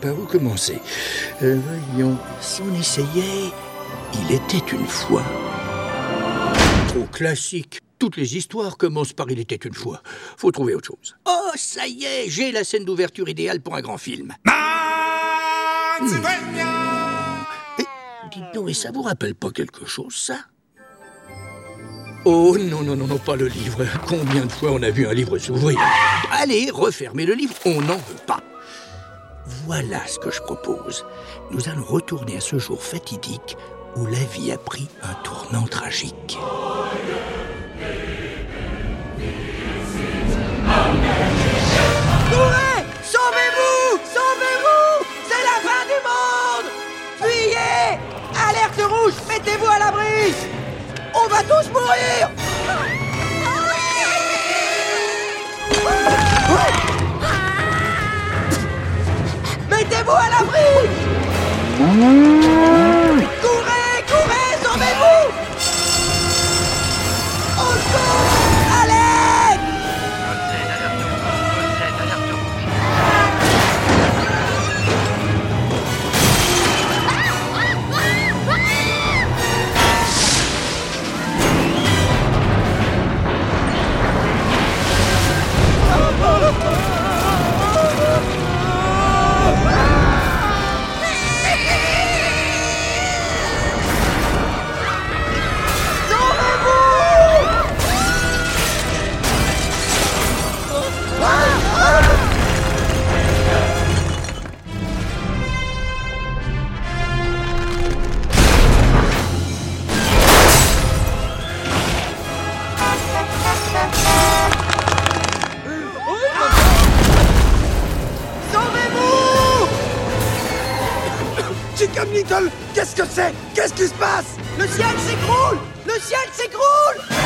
Par où commencer Euh, Voyons, si on essayait... Il était une fois. Trop classique. Toutes les histoires commencent par Il était une fois. Faut trouver autre chose. Oh, ça y est, j'ai la scène d'ouverture idéale pour un grand film. Eh, dites donc, et ça vous rappelle pas quelque chose, ça? Oh non, non, non, non, pas le livre. Combien de fois on a vu un livre s'ouvrir? Allez, refermez le livre, on n'en veut pas. Voilà ce que je propose. Nous allons retourner à ce jour fatidique où la vie a pris un tournant tragique. Courez Sauvez-vous Sauvez-vous C'est la fin du monde Fuyez Alerte rouge Mettez-vous à l'abri On va tous mourir à l'abri Little, qu'est-ce que c'est? Qu'est-ce qui se passe? Le ciel s'écroule! Le ciel s'écroule!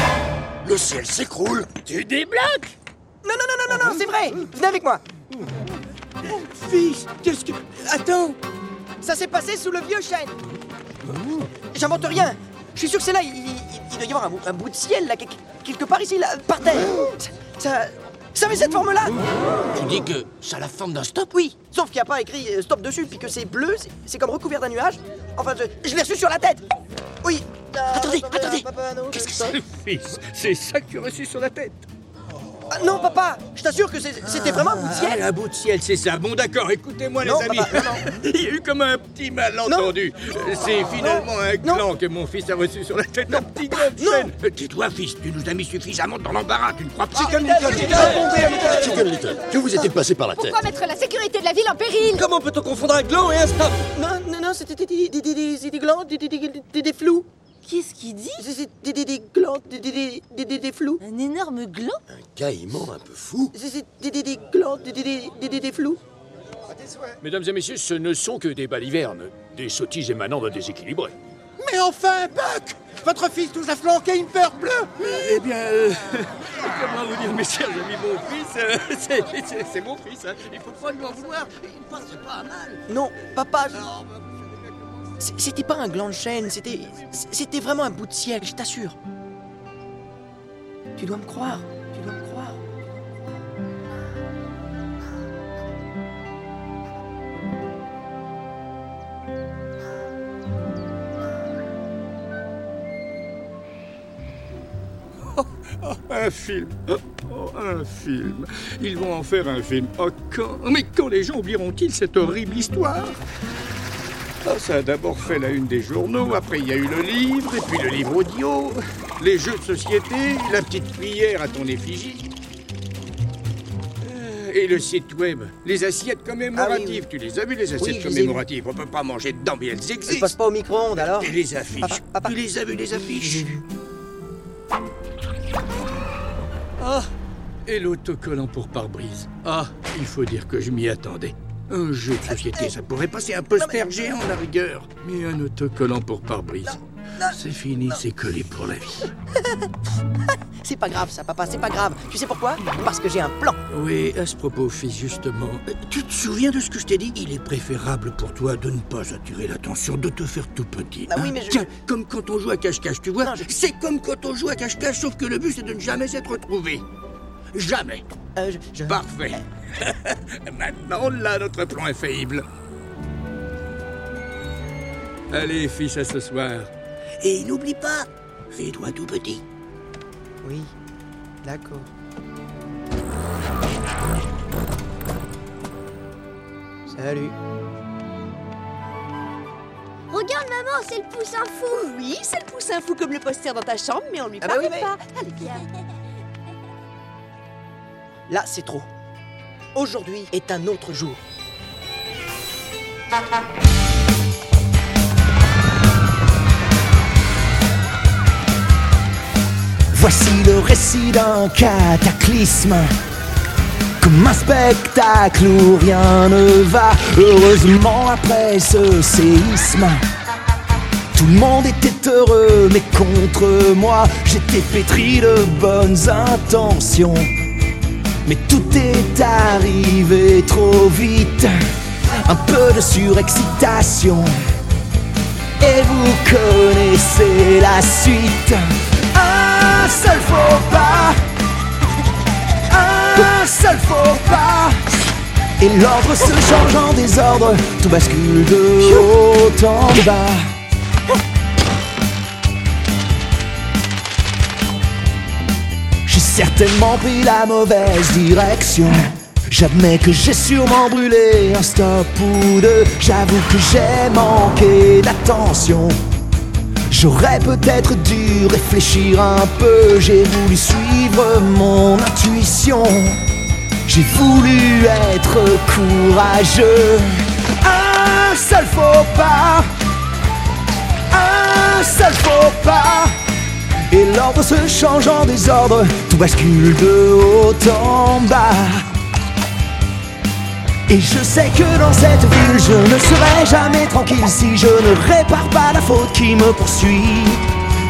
Le ciel s'écroule? Tu débloques! Non, non, non, non, non, non, c'est vrai! Venez avec moi! Fils, qu'est-ce que... Attends! Ça s'est passé sous le vieux chêne. J'invente rien. Je suis sûr que c'est là, il, doit y avoir un, un bout de ciel, là, quelque, quelque part ici, là, par terre. Ça... Ça, avait cette forme-là Tu dis que ça a la forme d'un stop Oui, sauf qu'il n'y a pas écrit euh, stop dessus, puis que c'est bleu, c'est- c'est comme recouvert d'un nuage. Enfin, je, je l'ai reçu sur la tête. Oui. Attendez, attendez. Qu'est-ce que c'est Fils, c'est ça que tu as reçu sur la tête Ah, Non, papa Je t'assure que c'est- c'était vraiment un bout de ciel Ah, un bout de ciel, c'est ça. Bon, d'accord, écoutez-moi, les Non, amis. papa, non, Il y a eu comme un petit malentendu. C'est finalement un Non. gland que mon fils a reçu sur la tête. Un petit gland de Non. chêne. Euh, Tais-toi, fils, tu nous as mis suffisamment dans l'embarras, tu ne crois pas Chicken Little, que vous était passé par la tête Pourquoi mettre la sécurité de la ville en péril? Comment peut-on confondre un gland et un stop? Non, non, non, c'était des, des, des, des, des, des glands, des, des, des, des, des flous. Qu'est-ce qu'il dit des, des, des glands, des, des, des, des, des, des flous. Un énorme gland il ment un peu fou. Des, des, des glands, des, des, des, des, des, des flous. Mesdames et messieurs, ce ne sont que des balivernes, des sottises émanant d'un déséquilibré. Mais enfin, Buck Votre fils nous a flanqué une peur bleue Eh bien, euh, comment vous dire, mes chers amis, mon fils, euh, c'est- mon fils. hein. Il faut pas lui en vouloir. Il ne passe pas à mal. Non, papa, je- C- C'était pas un gland de chêne, c'était. C'était vraiment un bout de ciel, je t'assure. Tu dois me croire, tu dois me croire. Un film. Oh, un film. Ils vont en faire un film. Oh, quand Mais quand les gens oublieront-ils cette horrible histoire? Ah, Ça a d'abord fait la une des journaux, après il y a eu le livre, et puis le livre audio, les jeux de société, la petite cuillère à ton effigie. Euh, Et le site web, les assiettes commémoratives. Ah oui, Tu les as vues, les assiettes Oui, je les ai commémoratives? On peut pas manger dedans, mais elles Elle existent. passe pas au micro-ondes alors Et les affiches. Papa, papa. Tu les as vues, les affiches? Ah Et l'autocollant pour pare-brise. Ah, il faut dire que je m'y attendais. Un jeu de société, ça pourrait passer un poster géant à la rigueur. Mais un autocollant pour pare-brise. C'est fini, c'est collé pour la vie. C'est pas grave ça, papa, c'est pas grave. Tu sais pourquoi? Parce que j'ai un plan. Oui, à ce propos, fils, justement, euh, tu te souviens de ce que je t'ai dit? Il est préférable pour toi de ne pas attirer l'attention, de te faire tout petit. Bah oui, hein mais je- Tiens, comme quand on joue à cache-cache, tu vois? Je- C'est comme quand on joue à cache-cache, sauf que le but, c'est de ne jamais être retrouvé. Jamais. Euh, je... je- Parfait. Maintenant, l'a, notre plan infaillible. Allez, fils, à ce soir. Et n'oublie pas, fais-toi tout petit. Oui, d'accord. Salut. Regarde, maman, c'est le poussin fou. Oui, c'est le poussin fou comme le poster dans ta chambre, mais on lui Ah bah parle oui, mais- pas. Allez, viens. Là, c'est trop. Aujourd'hui est un autre jour. Voici le récit d'un cataclysme. Comme un spectacle où rien ne va. Heureusement, après ce séisme, tout le monde était heureux, mais contre moi, j'étais pétri de bonnes intentions. Mais tout est arrivé trop vite. Un peu de surexcitation. Et vous connaissez la suite. Un seul faux pas. Un seul faux pas. Et l'ordre se change en désordre. Tout bascule de haut en bas. Certainement pris la mauvaise direction. J'admets que j'ai sûrement brûlé un stop ou deux. J'avoue que j'ai manqué d'attention. J'aurais peut-être dû réfléchir un peu. J'ai voulu suivre mon intuition. J'ai voulu être courageux. Un seul faux pas. Un seul faux pas. Et l'ordre se change en désordre, tout bascule de haut en bas. Et je sais que dans cette ville, je ne serai jamais tranquille si je ne répare pas la faute qui me poursuit.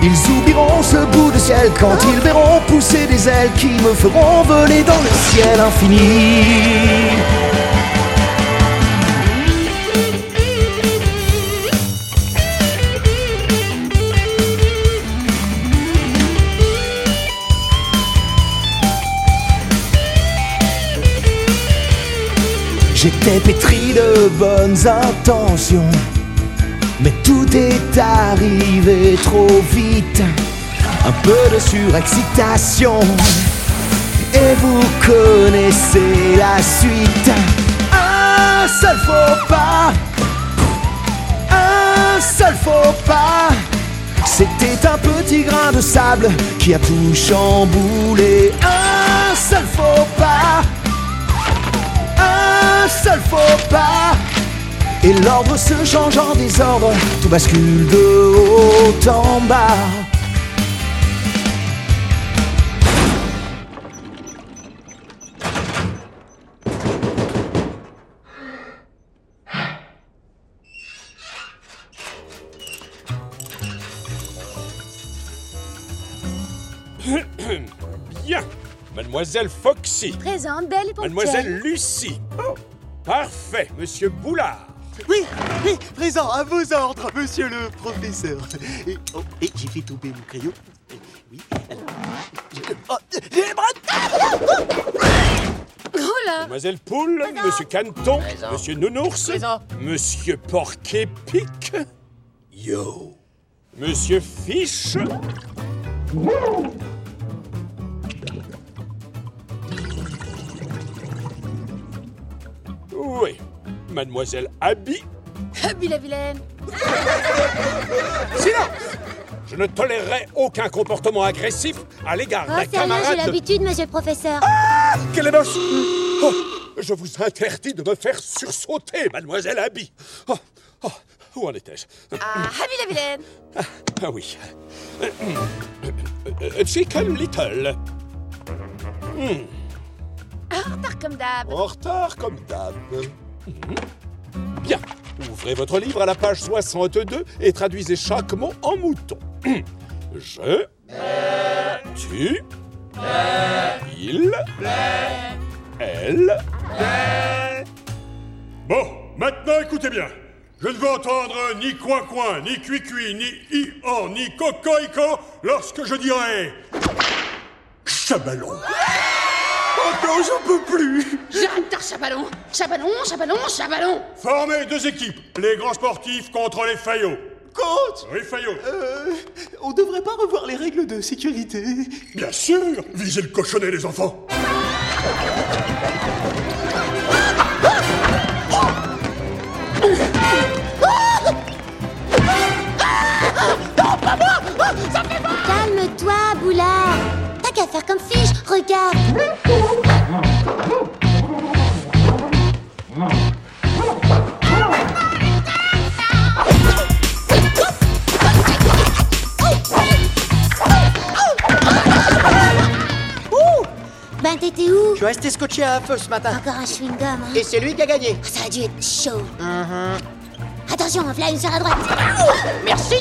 Ils oublieront ce bout de ciel quand ils verront pousser des ailes qui me feront voler dans le ciel infini. J'étais pétri de bonnes intentions, mais tout est arrivé trop vite. Un peu de surexcitation, et vous connaissez la suite. Un seul faux pas, un seul faux pas. C'était un petit grain de sable qui a tout chamboulé. Un seul faux pas un seul faux pas Et l'ordre se change en désordre Tout bascule de haut en bas Bien. Mademoiselle Foxy. Présente, belle et Mademoiselle Lucie. Oh, parfait, monsieur Boulard. Oui, oui, présent, à vos ordres, monsieur le professeur. Et, oh, et j'ai fait tomber mon crayon. Oui, alors, je- oh, les bras- Oh là Mademoiselle Poule, monsieur Caneton, monsieur Nounours, Présent. monsieur Porc-Épic. Yo. Monsieur Fiche. Oui. Mademoiselle Abby. Abby la vilaine Silence Je ne tolérerai aucun comportement agressif à l'égard d'un sérieux, j'ai camarade. l'habitude, monsieur le professeur. Quelle est moche Oh, Je vous interdis de me faire sursauter, mademoiselle Abby. Oh, oh, où en étais-je? Ah, Abby la vilaine Ah oui. Euh, euh, Chicken Little. En retard comme d'hab En retard comme d'hab. Mhm. Bien. Ouvrez votre livre à la page 62 et traduisez chaque mot en mouton. Je. Tu. Il. Elle. Bon, maintenant écoutez bien. Je ne veux entendre ni coin-coin, ni cuit-cuit, ni i-an, ni coco-ico lorsque je dirai. Chabalon. Non, j'en peux plus. J'adore Chabalon. Chabalon, Chabalon, Chabalon. Formez deux équipes, les grands sportifs contre les faillots. Coach Oui, faillots. Euh, on devrait pas revoir les règles de sécurité. Bien sûr. Visez le cochonnet, les enfants. Calme-toi, Boulard. T'as qu'à faire comme fiche, regarde t'étais où Je suis resté scotché à un feu ce matin. Encore un chewing-gum, hein Et c'est lui qui a gagné. Ça a dû être chaud. Attention, voilà une sur la droite. Merci.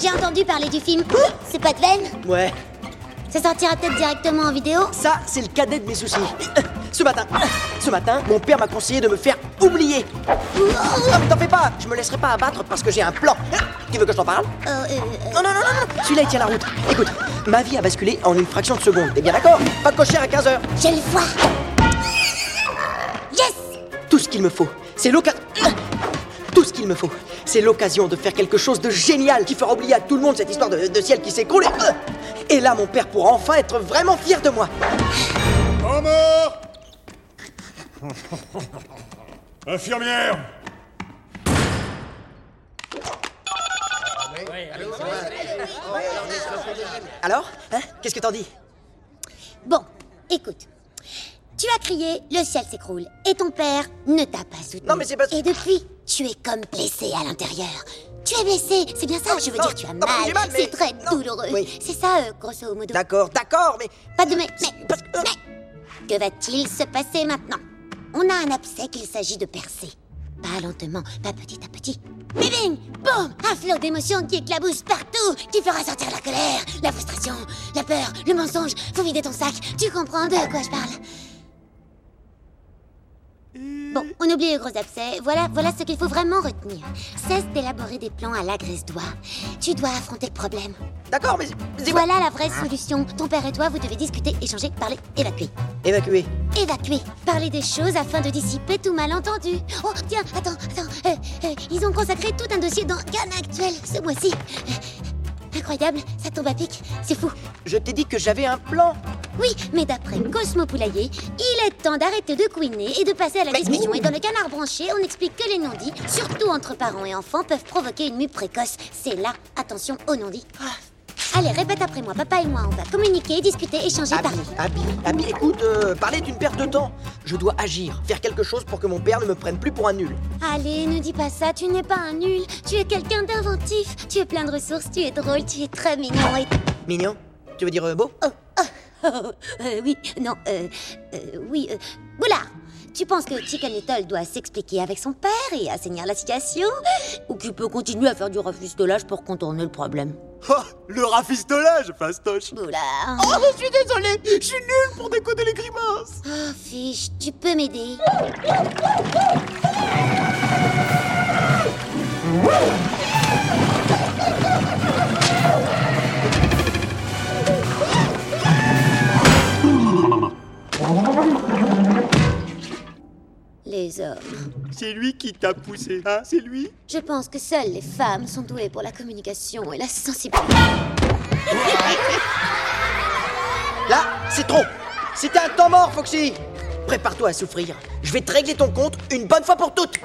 J'ai entendu parler du film. C'est pas de veine Ouais, Ça sortira peut-être directement en vidéo ça, c'est le cadet de mes soucis. Ce matin, ce matin, mon père m'a conseillé de me faire oublier. Non, mais t'en fais pas, je me laisserai pas abattre parce que j'ai un plan. Tu veux que je t'en parle? Euh, euh, euh, Non, non, non, non, non. Celui-là, il tient la route. Écoute, ma vie a basculé en une fraction de seconde. T'es bien d'accord? Pas de cochère à 15h. Je le vois Yes Tout ce qu'il me faut, c'est l'occasion. Tout ce qu'il me faut, c'est l'occasion de faire quelque chose de génial qui fera oublier à tout le monde cette histoire de, de ciel qui s'écroule. Et... et là, mon père pourra enfin être vraiment fier de moi. En mort Infirmière Alors Hein Qu'est-ce que t'en dis? Bon, écoute. Tu as crié, le ciel s'écroule. Et ton père ne t'a pas soutenu. Non, mais c'est parce- Et depuis, tu es comme blessé à l'intérieur. Tu es blessé, c'est bien ça, Non, je veux non, dire, tu as non, mal. j'ai mal, mais- C'est très non. douloureux. Oui. C'est ça, euh, grosso modo. D'accord, d'accord, mais. Pas de mais, mais, Parce mais. Que va-t-il se passer maintenant? On a un abcès qu'il s'agit de percer. Pas lentement, pas petit à petit. Bing Boum Un flot d'émotions qui éclabousse partout, qui fera sortir la colère, la frustration, la peur, le mensonge. Faut vider ton sac. Tu comprends de quoi je parle Bon, on oublie le gros abcès. Voilà, voilà ce qu'il faut vraiment retenir. Cesse d'élaborer des plans à la graisse-doigt. Tu dois affronter le problème. D'accord, mais. Voilà la vraie solution. Ton père et toi, vous devez discuter, échanger, parler, évacuer. Évacuer. Évacuer. Parler des choses afin de dissiper tout malentendu. Oh, tiens, attends, attends. euh, euh, ils ont consacré tout un dossier dans Cannes Actuel ce mois-ci. Euh, incroyable, ça tombe à pic. C'est fou. Je t'ai dit que j'avais un plan. Oui, mais d'après Cosmo Poulailler, il est temps d'arrêter de couiner et de passer à la Mais- discussion. Et dans le canard branché, on explique que les non-dits, surtout entre parents et enfants, peuvent provoquer une mue précoce. C'est là, attention aux non-dits. Allez, répète après moi. Papa et moi, on va communiquer, discuter, échanger, Abby, parler. Abby, Abby, écoute, euh, parler d'une perte de temps. Je dois agir, faire quelque chose pour que mon père ne me prenne plus pour un nul. Allez, ne dis pas ça, tu n'es pas un nul. Tu es quelqu'un d'inventif. Tu es plein de ressources, tu es drôle, tu es très mignon et... Mignon Tu veux dire euh, beau? Oh, oh, oh, euh, oui, non, euh, oui, euh, Boulard, tu penses que Chicken Little doit s'expliquer avec son père et assainir la situation Ou qu'il peut continuer à faire du rafistolage pour contourner le problème Oh, le rafistolage, fastoche. Boulard. Oh, je suis désolé Je suis nul pour décoder les grimaces. Oh, fiche, tu peux m'aider Les hommes. C'est lui qui t'a poussé, hein? C'est lui? Je pense que seules les femmes sont douées pour la communication et la sensibilité. Là, c'est trop C'était un temps mort, Foxy Prépare-toi à souffrir. Je vais te régler ton compte une bonne fois pour toutes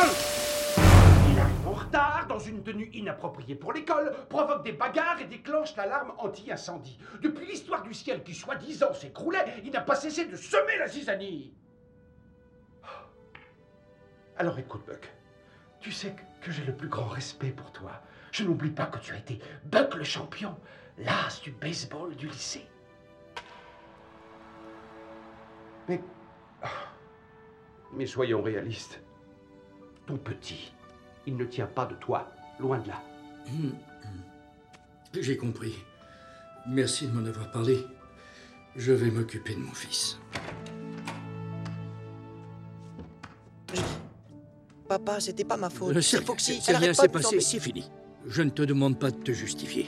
une tenue inappropriée pour l'école, provoque des bagarres et déclenche l'alarme anti-incendie. Depuis l'histoire du ciel qui soi-disant s'écroulait, il n'a pas cessé de semer la zizanie. Alors écoute, Buck. Tu sais que, j'ai le plus grand respect pour toi. Je n'oublie pas que tu as été Buck le champion, l'as du baseball du lycée. Mais. ah, Mais soyons réalistes. Ton petit, il ne tient pas de toi, loin de là. Hum, hum. J'ai compris. Merci de m'en avoir parlé. Je vais m'occuper de mon fils. Papa, c'était pas ma faute. C'est Foxy. C'est rien, c'est passé, c'est fini. Je ne te demande pas de te justifier.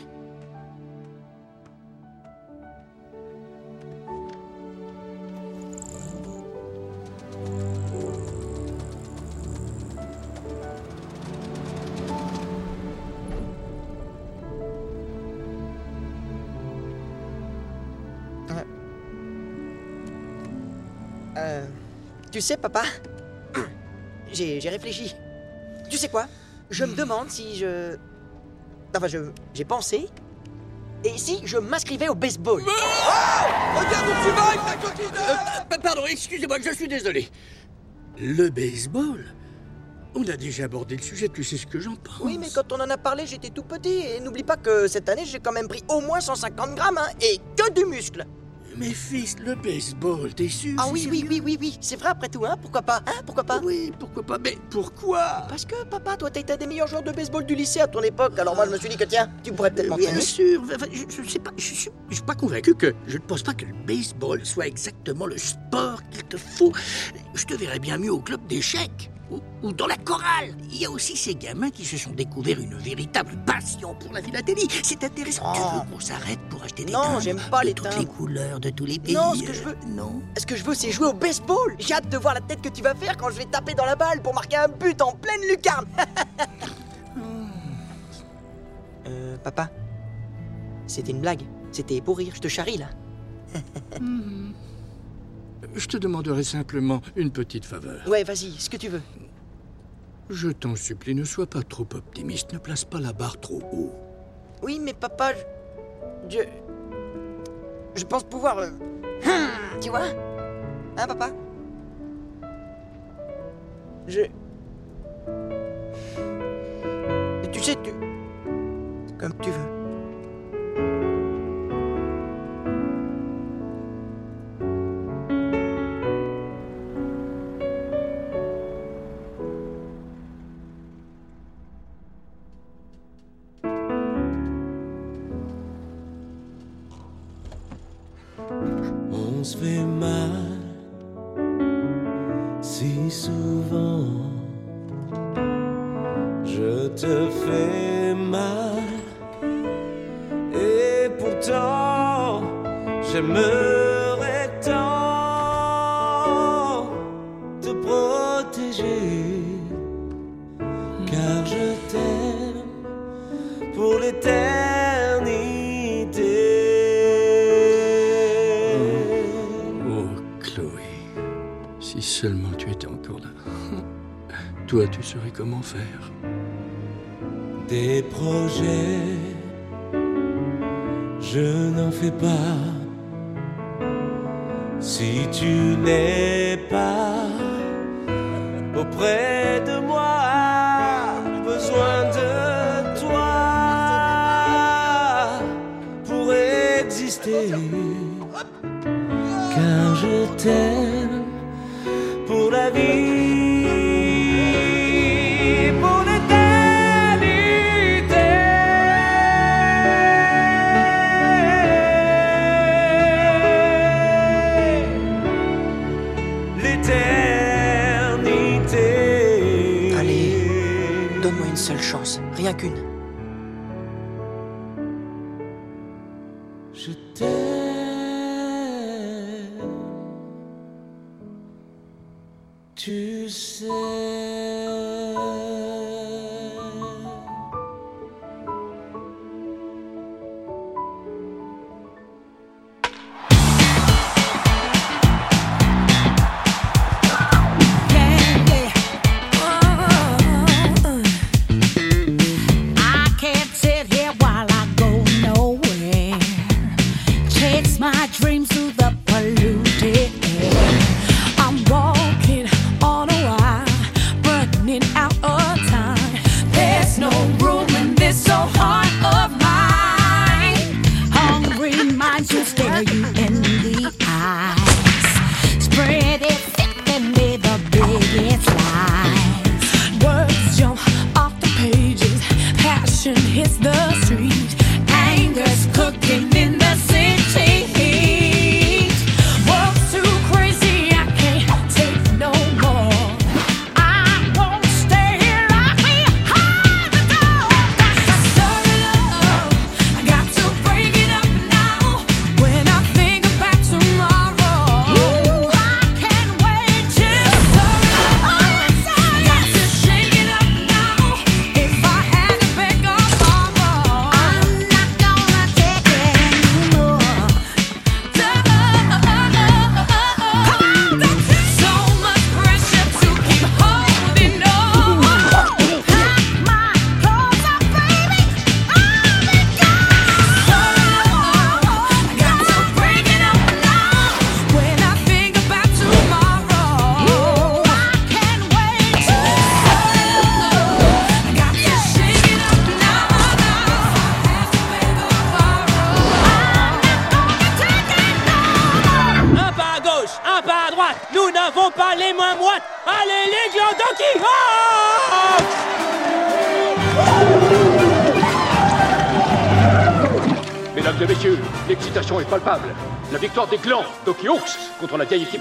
Sais, papa, j'ai réfléchi. Tu sais quoi? Je me demande si je. Enfin, je j'ai pensé. Et si je m'inscrivais au baseball? Regarde où tu vas, ta coquine Pardon, excusez-moi, je suis désolé. Le baseball? On a déjà abordé le sujet, tu sais ce que j'en pense. Oui, mais quand on en a parlé, j'étais tout petit. Et n'oublie pas que cette année, j'ai quand même pris au moins 150 grammes, hein, et que du muscle. Mais fils, le baseball, t'es sûr Ah oui, oui, oui, oui, oui. C'est vrai après tout, hein Pourquoi pas Hein Pourquoi pas Oui, pourquoi pas Mais pourquoi? Parce que, papa, toi, t'as été un des meilleurs joueurs de baseball du lycée à ton époque. Alors moi, je me suis dit que, tiens, tu pourrais peut-être Bien m'entraîner. sûr, enfin, je, je sais pas, je suis pas convaincu que je ne pense pas que le baseball soit exactement le sport qu'il te faut. Je te verrais bien mieux au club d'échecs ou, ou dans la chorale. Il y a aussi ces gamins qui se sont découverts une véritable passion pour la philatélie. C'est intéressant. Tu Oh. veux qu'on s'arrête pour acheter des Non, j'aime pas de les toutes les couleurs de tous les pays. Non, ce que je veux- euh, Non. Ce que je veux, c'est jouer au baseball. J'ai hâte de voir la tête que tu vas faire quand je vais taper dans la balle pour marquer un but en pleine lucarne. euh, papa, c'était une blague. C'était pour rire. Je te charrie là. Je te demanderai simplement une petite faveur. Ouais, vas-y, ce que tu veux. Je t'en supplie, ne sois pas trop optimiste. Ne place pas la barre trop haut. Oui, mais papa, je. Je, je pense pouvoir. euh, Tu vois Hein, papa? Je. Tu sais, tu. Comme tu veux. Comment faire. Des projets, je n'en fais pas. Si tu n'es pas auprès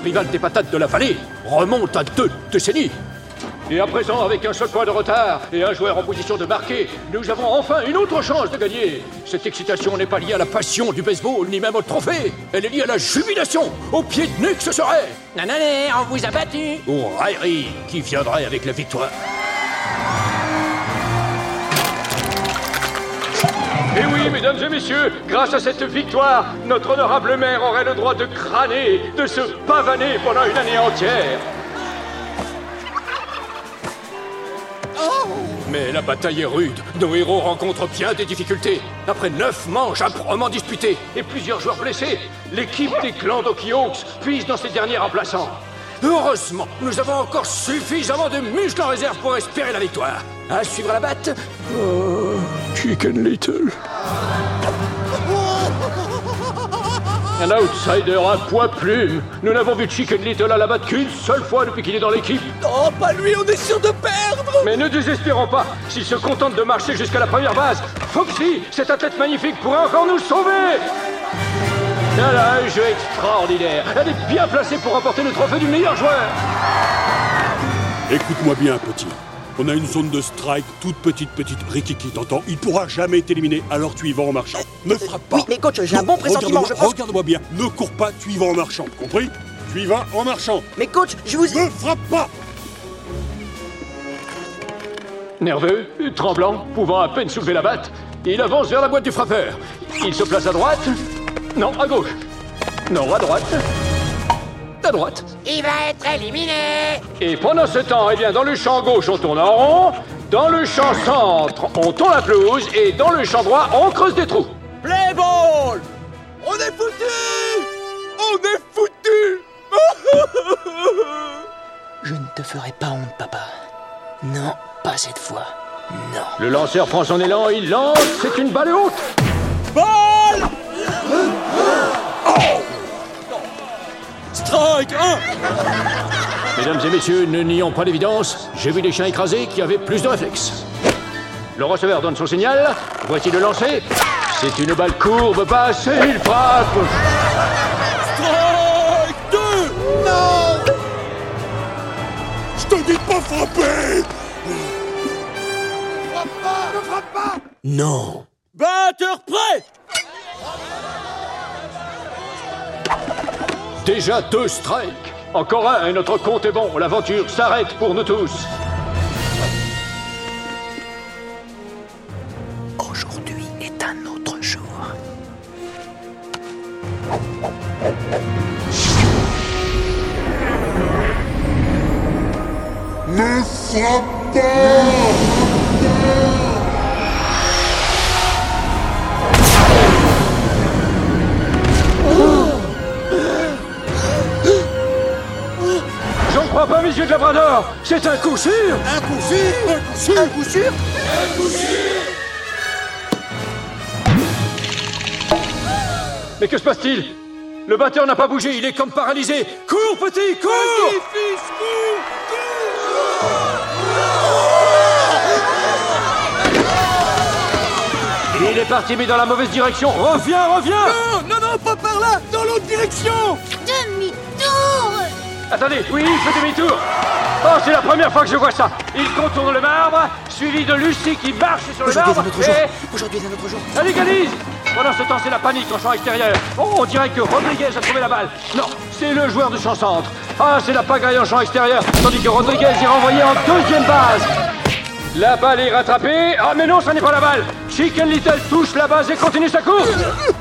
rivale des patates de la vallée remonte à deux décennies. Et à présent, avec un seul point de retard et un joueur en position de marquer, nous avons enfin une autre chance de gagner. Cette excitation n'est pas liée à la passion du baseball, ni même au trophée. Elle est liée à la jubilation. Au pied de nuque, ce serait. Nanane, on vous a battu. Ou raillerie qui viendrait avec la victoire. Et oui, mesdames et messieurs, grâce à cette victoire, notre honorable maire aurait le droit de crâner, de se pavaner pendant une année entière. Mais la bataille est rude. Nos héros rencontrent bien des difficultés. Après neuf manches âprement disputées et plusieurs joueurs blessés, l'équipe des clans Doki Hawks puise dans ses derniers remplaçants. Heureusement, nous avons encore suffisamment de muscles en réserve pour espérer la victoire. À suivre la batte Oh, Chicken Little. Un outsider à poids plume. Nous n'avons vu Chicken Little à la batte qu'une seule fois depuis qu'il est dans l'équipe. Oh, pas lui, on est sûr de perdre Mais ne désespérons pas. S'il se contente de marcher jusqu'à la première base, Foxy, cet athlète magnifique, pourrait encore nous sauver. Elle a un jeu extraordinaire. Elle est bien placée pour remporter le trophée du meilleur joueur. Écoute-moi bien, petit. On a une zone de strike, toute petite, petite Rikiki, t'entends Il pourra jamais t'éliminer, alors tu y vas en marchant. Ne frappe pas. Oui, mais coach, j'ai un bon pressentiment, regarde-moi- je pense- Regarde-moi bien, ne cours pas, tu y vas en marchant, compris? Tu y vas en marchant. Mais coach, je vous... Ne frappe pas Nerveux, tremblant, pouvant à peine soulever la batte, il avance vers la boîte du frappeur. Il se place à droite. Non, à gauche. Non, à droite. À droite. Il va être éliminé Et pendant ce temps, eh bien, dans le champ gauche, on tourne en rond. Dans le champ centre, on tourne la pelouse. Et dans le champ droit, on creuse des trous. Play ball On est foutus On est foutus Je ne te ferai pas honte, papa. Non, pas cette fois. Non. Le lanceur prend son élan, il lance. C'est une balle haute. Ball Strike 1 Mesdames et messieurs, ne nions pas l'évidence. J'ai vu des chiens écrasés qui avaient plus de réflexes. Le receveur donne son signal. Voici le lancer. C'est une balle courbe, basse et il frappe. Strike 2 Non Je te dis de pas frapper Frappe pas Ne frappe pas Non. Batteur prêt Déjà deux strikes. Encore un et notre compte est bon. L'aventure s'arrête pour nous tous. Aujourd'hui est un autre jour. Ne frappe pas Pas, messieurs de Labrador. C'est un coup sûr. Un coup sûr Un coup sûr Un coup sûr Mais que se passe-t-il? Le batteur n'a pas bougé, il est comme paralysé. Cours, petit, cours Il est parti, mais dans la mauvaise direction. Reviens, reviens Non, non, non, pas par là Dans l'autre direction Attendez, oui, il fait demi-tour. Oh, c'est la première fois que je vois ça. Il contourne le marbre, suivi de Lucie qui marche sur le marbre. et Aujourd'hui est un autre jour. elle égalise. Pendant ce temps, c'est la panique en champ extérieur. Oh, on dirait que Rodriguez a trouvé la balle. Non, c'est le joueur du champ centre. Ah, c'est la pagaille en champ extérieur, tandis que Rodriguez est renvoyé en deuxième base. La balle est rattrapée. Ah, mais non, ça n'est pas la balle. Chicken Little touche la base et continue sa course.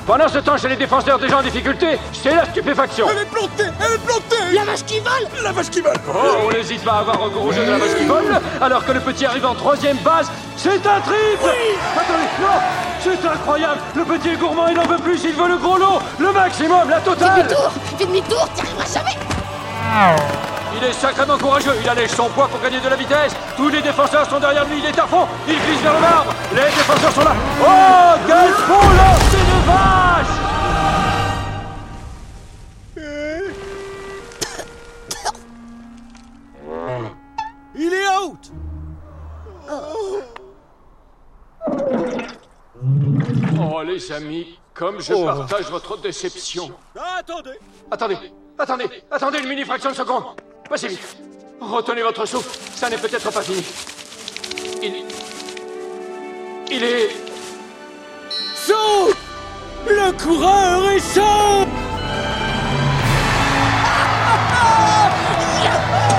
Pendant ce temps, chez les défenseurs déjà en difficulté, c'est la stupéfaction. Elle est plantée Elle est plantée. La vache qui vole. La vache qui vole. Oh, on n'hésite pas à avoir recours au jeu de la vache qui vole, alors que le petit arrive en troisième base. C'est un triple. Attendez, non C'est incroyable. Le petit est gourmand, il n'en veut plus, il veut le gros lot. Le maximum, la totale. Demi-tour Fais demi-tour, t'y arriveras jamais Il est sacrément courageux, il allège son poids pour gagner de la vitesse. Tous les défenseurs sont derrière lui, il est à fond, il glisse vers le marbre. Les défenseurs sont là. Oh, quel faux lancer de vache Il est out Oh, les amis, comme je partage votre déception. Attendez Attendez, attendez, attendez une mini-fraction de seconde. Passez vite. Retenez votre souffle, ça n'est peut-être pas fini. Il... Il est... Saut Le coureur est saut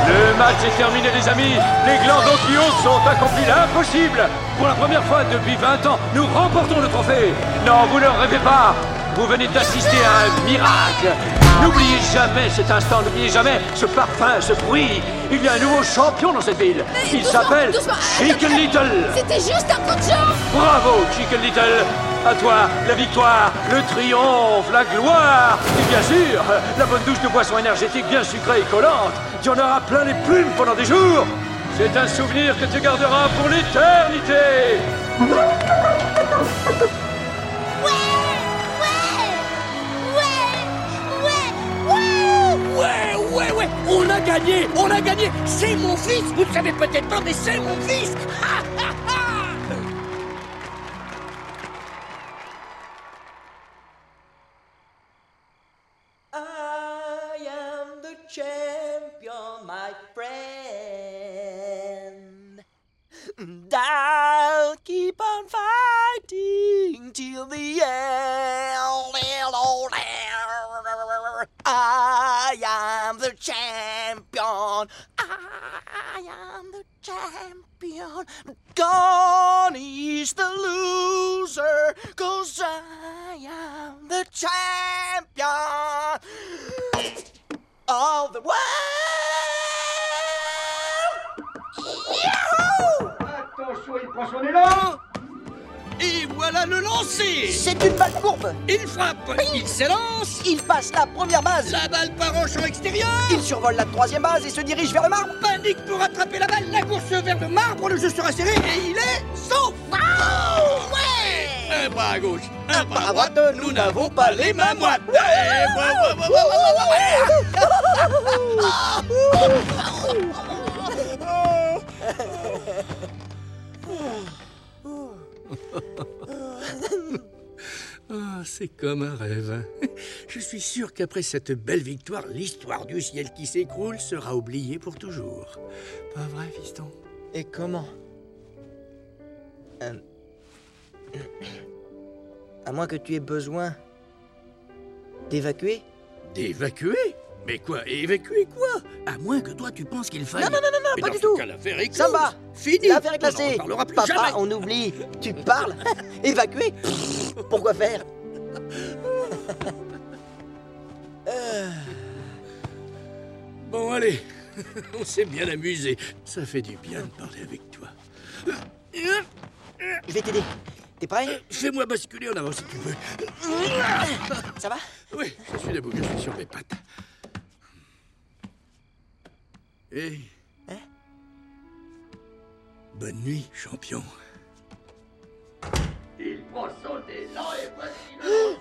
Le match est terminé, les amis. Les glandons qui hautent sont accomplis l'impossible. Pour la première fois depuis 20 ans, nous remportons le trophée. Non, vous ne rêvez pas. Vous venez d'assister à un miracle. N'oubliez jamais cet instant, n'oubliez jamais ce parfum, ce bruit. Il y a un nouveau champion dans cette ville. Il s'appelle. Chicken Little. C'était juste un coup de chance Bravo, Chicken Little À toi, la victoire, le triomphe, la gloire Et bien sûr, la bonne douche de boisson énergétique bien sucrée et collante Tu en auras plein les plumes pendant des jours C'est un souvenir que tu garderas pour l'éternité Ouais, on a gagné, on a gagné. C'est mon fils. Vous ne savez peut-être pas, mais c'est mon fils. I am the champion. Gone is the loser, cause I am the champion of the world. Yahoo! Attention, il prend son élan Et voilà le lancer. C'est une balle courbe. Il frappe, il s'élance. Il passe la première base. La balle part en champ extérieur. Il survole la troisième base et se dirige vers le marbre. Panique pour attraper la balle. La course vers le marbre. Le jeu sera serré et il est sauf. ouais. Un bras à gauche, un bras à droite. Nous n'avons pas les mains moites. Ah, c'est comme un rêve. Je suis sûr qu'après cette belle victoire, l'histoire du ciel qui s'écroule sera oubliée pour toujours. Pas vrai, fiston? Et comment? Euh, À moins que tu aies besoin d'évacuer? D'évacuer? Mais quoi Évacuer quoi? À moins que toi tu penses qu'il faille... Non, non, non, non, Mais pas dans du ce tout. cas, l'affaire est Ça close. va Fini L'affaire est On classée reparlera plus Papa, jamais. on oublie Tu parles Évacuer Pourquoi faire? Bon, allez. On s'est bien amusé. Ça fait du bien de parler avec toi. Je vais t'aider. T'es prêt? Fais-moi basculer en avant si tu veux. Ça va? Oui, je suis debout, je suis sur mes pattes. Et... Hein? Bonne nuit, champion. Il prend son élan et voici le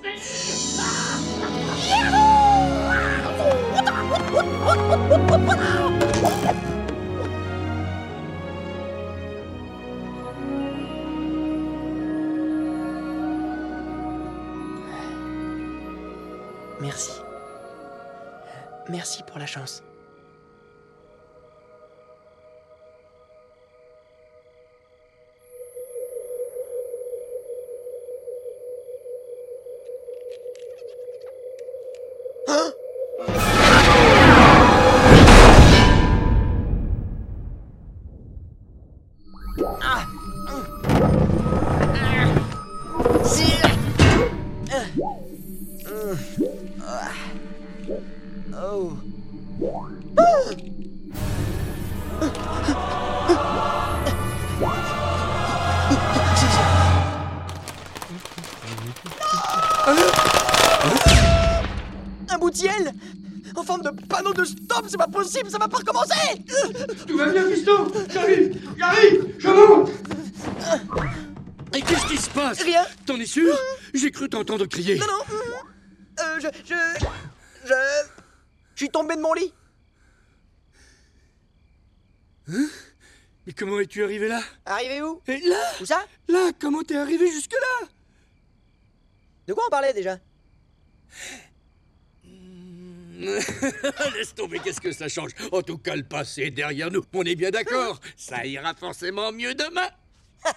Merci. Euh, merci pour la chance. Ça va pas recommencer. Tout va bien, fiston J'arrive J'arrive Je monte. Et qu'est-ce qui se passe? Rien. T'en es sûr? J'ai cru t'entendre crier. Non, non. Euh, je, je... Je... Je suis tombé de mon lit. Mais comment es-tu arrivé là? Arrivé où? Et là? Où ça? Là, comment t'es arrivé jusque-là? De quoi on parlait déjà? Laisse tomber, qu'est-ce que ça change? En tout cas, le passé est derrière nous. On est bien d'accord Ça ira forcément mieux demain.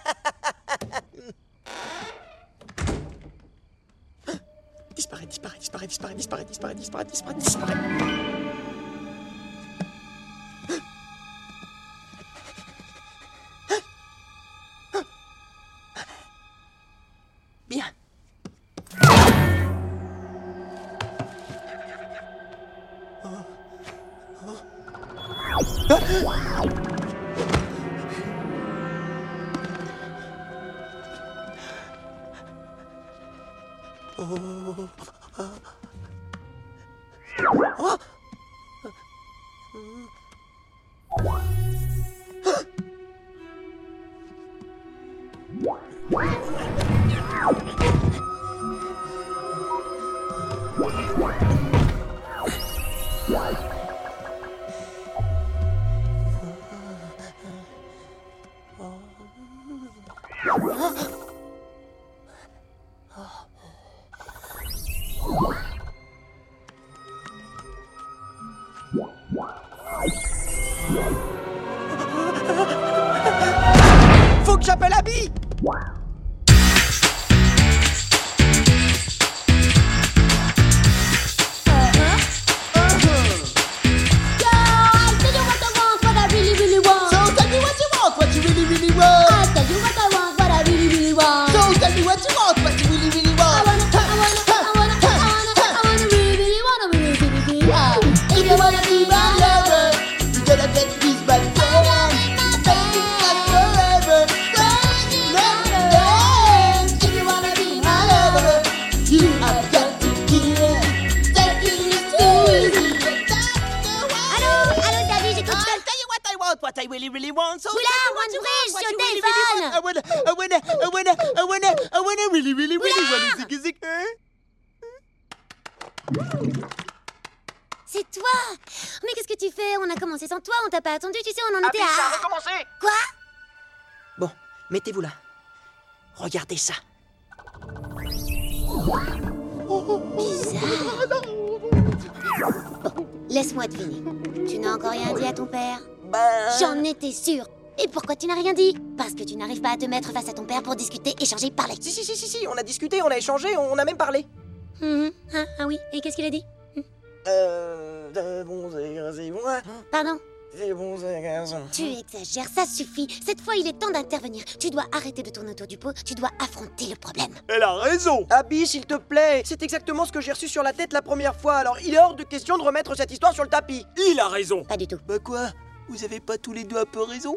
Disparaît, disparaît, disparaît, disparaît, disparaît, disparaît, disparaît, disparaît, disparaît. Bien. Wow. Rien dit Parce que tu n'arrives pas à te mettre face à ton père pour discuter, échanger, parler. Si, si, si, si, si, on a discuté, on a échangé, on a même parlé. Mhm. Ah, ah oui, et qu'est-ce qu'il a dit Euh... euh, bon, c'est c'est bon, hein. Pardon C'est bon, c'est garçon. Tu exagères, ça suffit. Cette fois, il est temps d'intervenir. Tu dois arrêter de tourner autour du pot, tu dois affronter le problème. Elle a raison Abby, s'il te plaît, c'est exactement ce que j'ai reçu sur la tête la première fois, alors il est hors de question de remettre cette histoire sur le tapis. Il a raison Pas du tout. Bah quoi? Vous avez pas tous les deux un peu raison?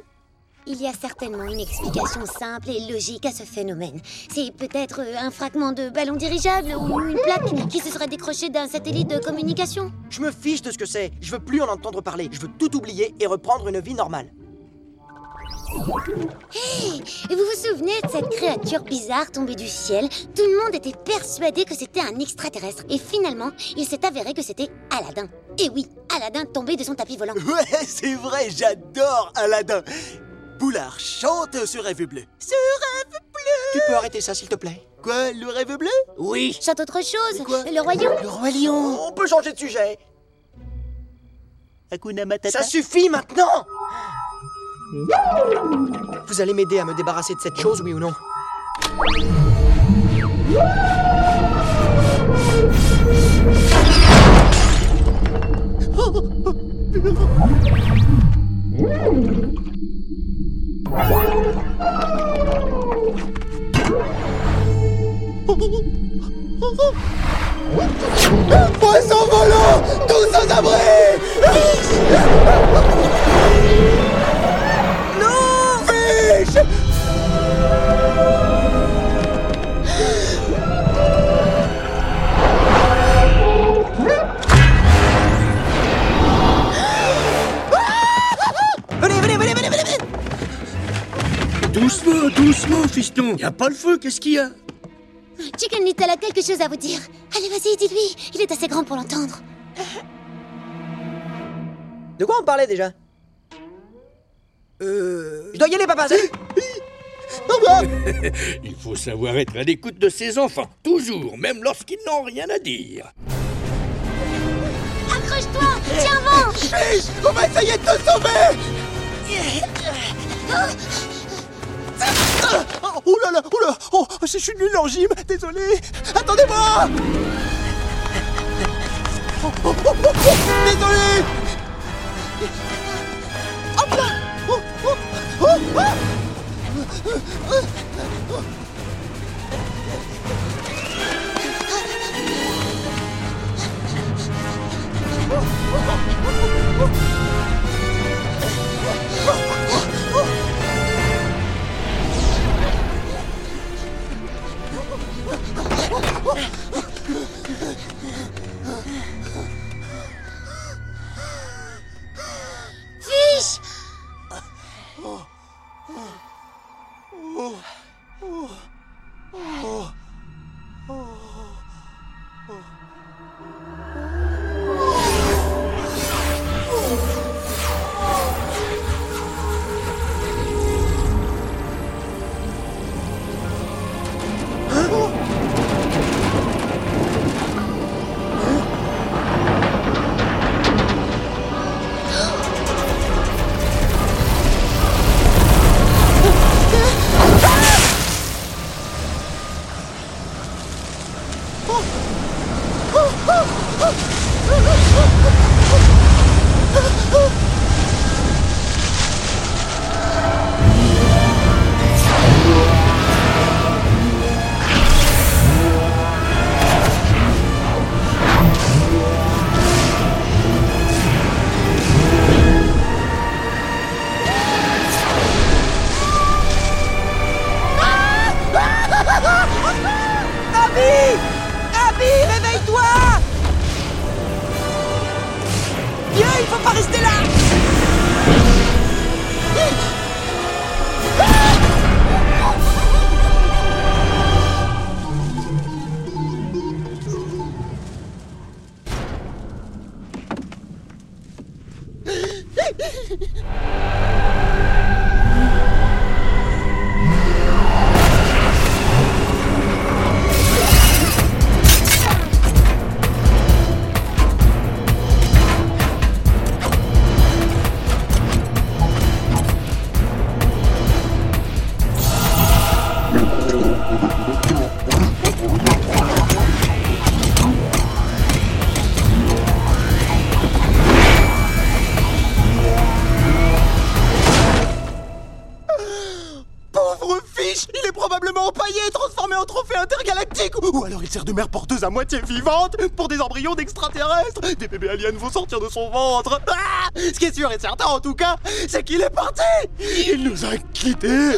Il y a certainement une explication simple et logique à ce phénomène. C'est peut-être euh, un fragment de ballon dirigeable ou une plaque qui se serait décrochée d'un satellite de communication. Je me fiche de ce que c'est, je veux plus en entendre parler, je veux tout oublier et reprendre une vie normale. Hé, et vous vous souvenez de cette créature bizarre tombée du ciel? Tout le monde était persuadé que c'était un extraterrestre. Et finalement, il s'est avéré que c'était Aladdin. Et oui, Aladdin tombé de son tapis volant. Ouais, c'est vrai, j'adore Aladdin. Poulard chante ce rêve bleu. Ce rêve bleu Tu peux arrêter ça, s'il te plaît Quoi, le rêve bleu? Oui. Chante autre chose. Le royaume. Le roi lion On peut changer de sujet. Hakuna Matata Ça suffit maintenant Vous allez m'aider à me débarrasser de cette chose, oui ou non? Poisson volant Tous aux abris Doucement, doucement, fiston. Y a pas le feu, qu'est-ce qu'il y a? Chicken Little a quelque chose à vous dire. Allez, vas-y, dites-lui. Il est assez grand pour l'entendre. De quoi on parlait déjà? Euh... Je dois y aller, papa Il faut savoir être à l'écoute de ses enfants, toujours, même lorsqu'ils n'ont rien à dire. Accroche-toi Tiens bon Fiche On va essayer de te sauver Oh, oh là là, oh là Oh, je suis nul en gym, désolé. Attendez-moi. Désolé. Oh, oh, oh, oh. Fiche Abby Il sert de mère porteuse à moitié vivante pour des embryons d'extraterrestres. Des bébés aliens vont sortir de son ventre. Ah! Ce qui est sûr et certain en tout cas, c'est qu'il est parti! Il nous a quittés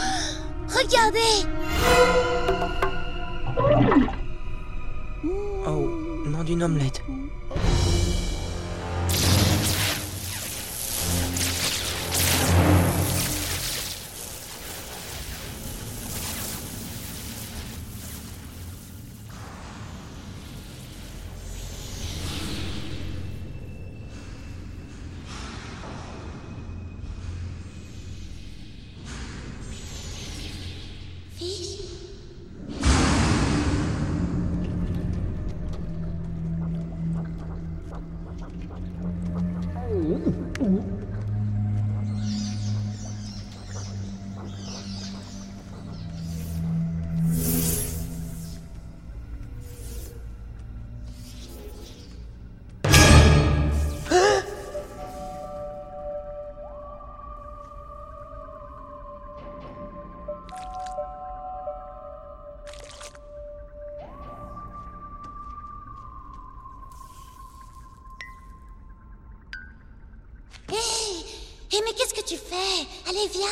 Hé, mais qu'est-ce que tu fais? Allez, viens.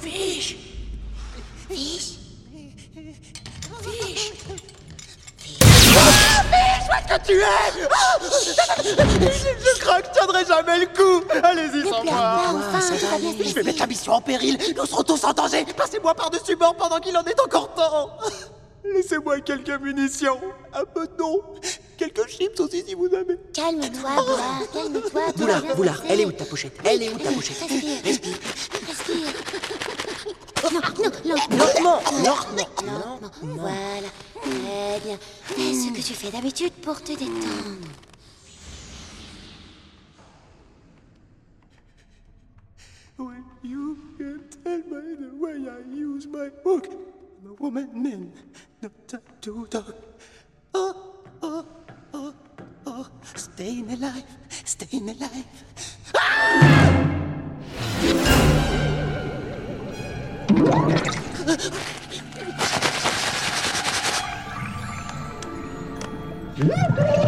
Fiche Fiche Fiche Fiche, où est-ce que tu es Ah je, je crains que je tiendrai jamais le coup. Allez-y sans moi Je vais mettre la mission en péril. Nous pendant qu'il en est encore temps Laissez-moi quelques munitions Un peu d'eau Quelques chips aussi si vous avez Calme-toi, Boulard, calme-toi. Boulard, Boulard, elle est où ta pochette? Elle est où ta pochette? Respire, Respire. respire. Non, non, non. Lentement, lentement, lentement. Voilà, très bien. Fais ce que tu fais d'habitude pour te détendre. By the way I use my hook I'm a woman man, no time to talk Oh, uh, oh, uh, oh, uh, oh Staying alive, staying alive. Fiche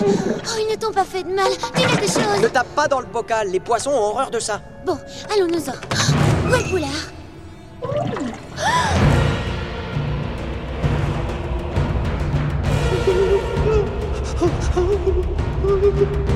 Oh, ils ne t'ont pas fait de mal. Dis quelque chose. Ne tape pas dans le bocal, les poissons ont horreur de ça. Bon, allons-nous-en. Où est Boulard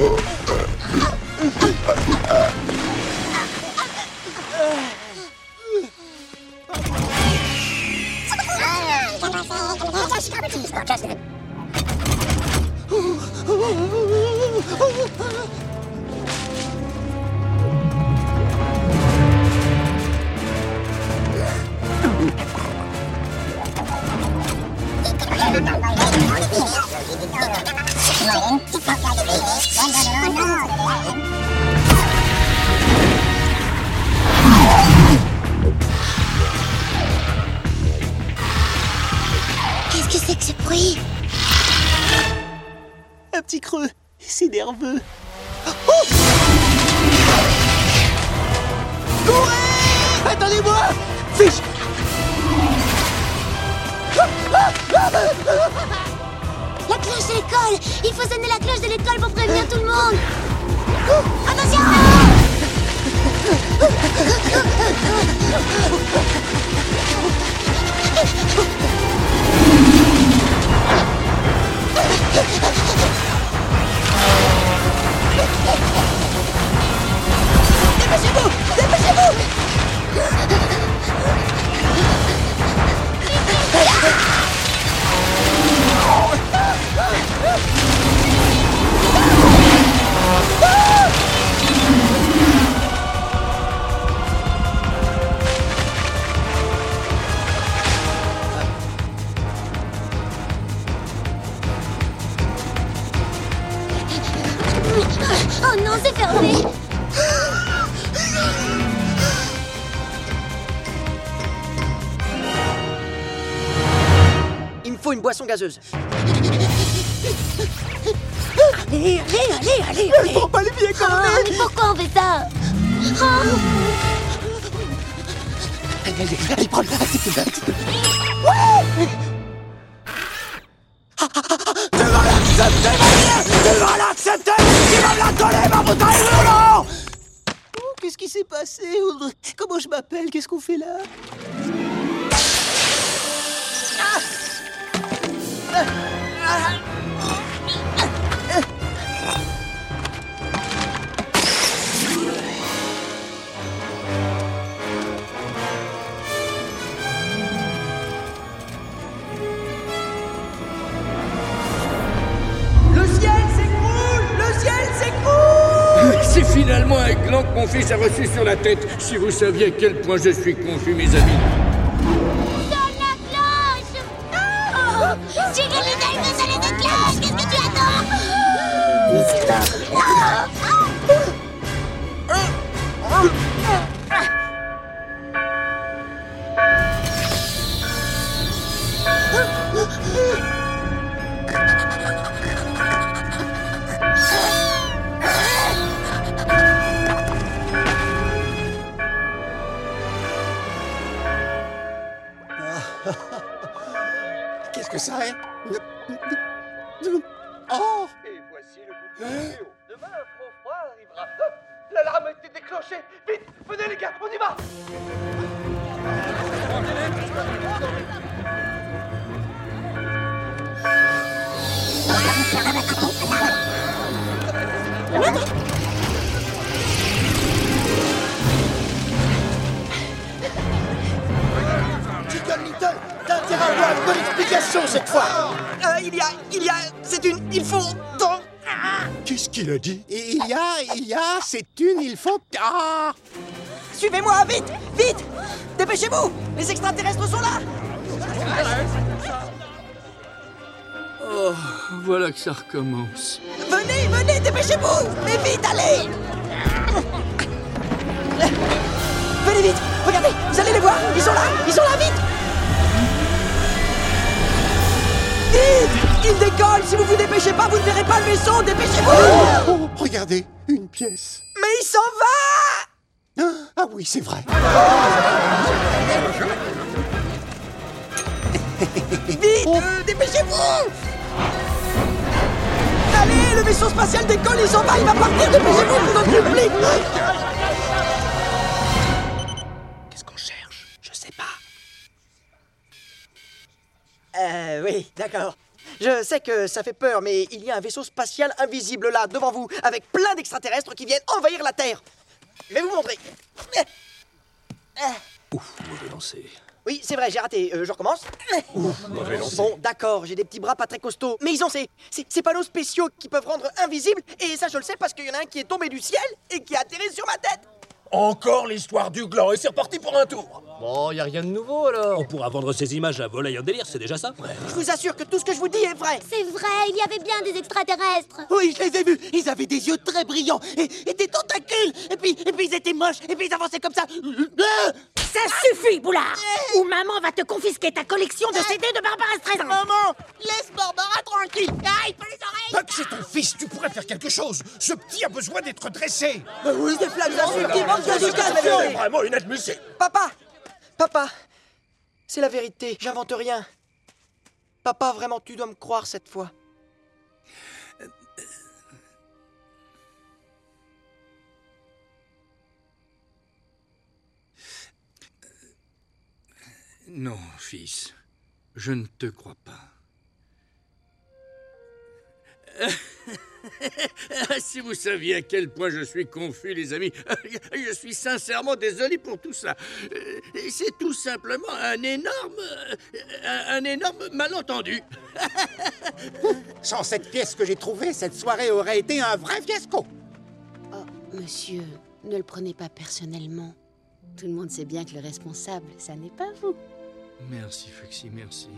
Qu'est-ce boisson gazeuse. Allez, allez, allez, allez, allez. Prends pas les quand Ah, même mais pourquoi on fait ça Oh Allez, allez, allez, prends-le un mon fils a reçu sur la tête. Si vous saviez à quel point je suis confus, mes amis. Que ça recommence. Venez, venez, dépêchez-vous. Mais vite, allez. Venez vite. Regardez, vous allez les voir. Ils sont là. Ils sont là, vite. Vite. Ils décollent. Si vous vous dépêchez pas, vous ne verrez pas le vaisseau. Dépêchez-vous. Oh, regardez, une pièce. Mais il s'en va. Ah oui, c'est vrai. Vite euh, Dépêchez-vous Le vaisseau spatial décolle, il s'en va, il va partir Dépêchez-vous, notre public Qu'est-ce qu'on cherche? Je sais pas. Euh, oui, d'accord. Je sais que ça fait peur, mais il y a un vaisseau spatial invisible là, devant vous, avec plein d'extraterrestres qui viennent envahir la Terre. Je vais vous montrer. Ouf, mauvais lancé. Oui, c'est vrai, j'ai raté. Euh, je recommence. Bon, d'accord, j'ai des petits bras pas très costauds. Mais ils ont ces, ces, ces panneaux spéciaux qui peuvent rendre invisibles. Et ça, je le sais parce qu'il y en a un qui est tombé du ciel et qui a atterri sur ma tête. Encore l'histoire du gland et c'est reparti pour un tour. Bon, y a rien de nouveau alors. On pourra vendre ces images à volaille en délire, c'est déjà ça. Je vous assure que tout ce que je vous dis est vrai. C'est vrai, il y avait bien des extraterrestres. Oui, je les ai vus. Ils avaient des yeux très brillants et, et des tentacules. Et puis, et puis ils étaient moches. Et puis ils avançaient comme ça. Ça suffit, Boulard Ou maman va te confisquer ta collection de CD de Barbara Streisand Maman, laisse Barbara tranquille. Aïe, pas les oreilles. Que c'est ton fils, tu pourrais faire quelque chose. Ce petit a besoin d'être dressé. Euh, oui, des flaques C'est vraiment inadmissible. Papa Papa C'est la vérité, j'invente rien. Papa, vraiment, tu dois me croire cette fois. Non, fils, je ne te crois pas. si vous saviez à quel point je suis confus, les amis, je suis sincèrement désolé pour tout ça. Euh, C'est tout simplement un énorme, un, un énorme malentendu. Sans cette pièce que j'ai trouvée, cette soirée aurait été un vrai fiasco. Oh, monsieur, ne le prenez pas personnellement. Tout le monde sait bien que le responsable, ça n'est pas vous. Merci, Foxy, merci.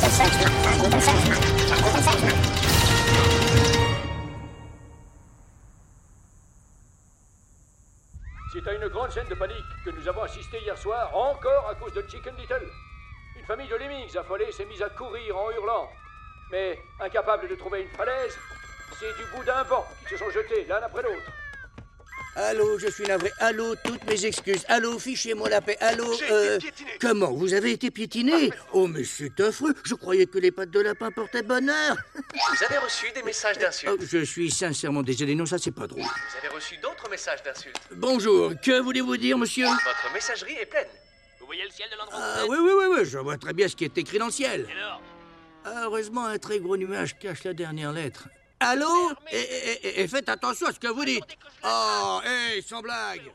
C'est à une grande scène de panique que nous avons assisté hier soir, encore à cause de Chicken Little. Une famille de lemmings affolés s'est mise à courir en hurlant. Mais, incapable de trouver une falaise, c'est du bout d'un banc qu'ils se sont jetés l'un après l'autre. Allô, je suis navré. Allô, toutes mes excuses. Allô, fichez-moi la paix. Allô, euh... Comment Vous avez été piétiné Oh, mais c'est affreux Je croyais que les pattes de lapin portaient bonheur Vous avez reçu des messages Oh, d'insultes. Je suis sincèrement désolé, non, ça c'est pas drôle. Vous avez reçu d'autres messages d'insultes. Bonjour, que voulez-vous dire, monsieur Votre messagerie est pleine. Vous voyez le ciel de l'endroit Ah, oui, oui, oui, oui, je vois très bien ce qui est écrit dans le ciel. Ah, Heureusement, un très gros nuage cache la dernière lettre. Allô et, et- et- et faites attention à ce que vous dites. Oh, hé, sans blague.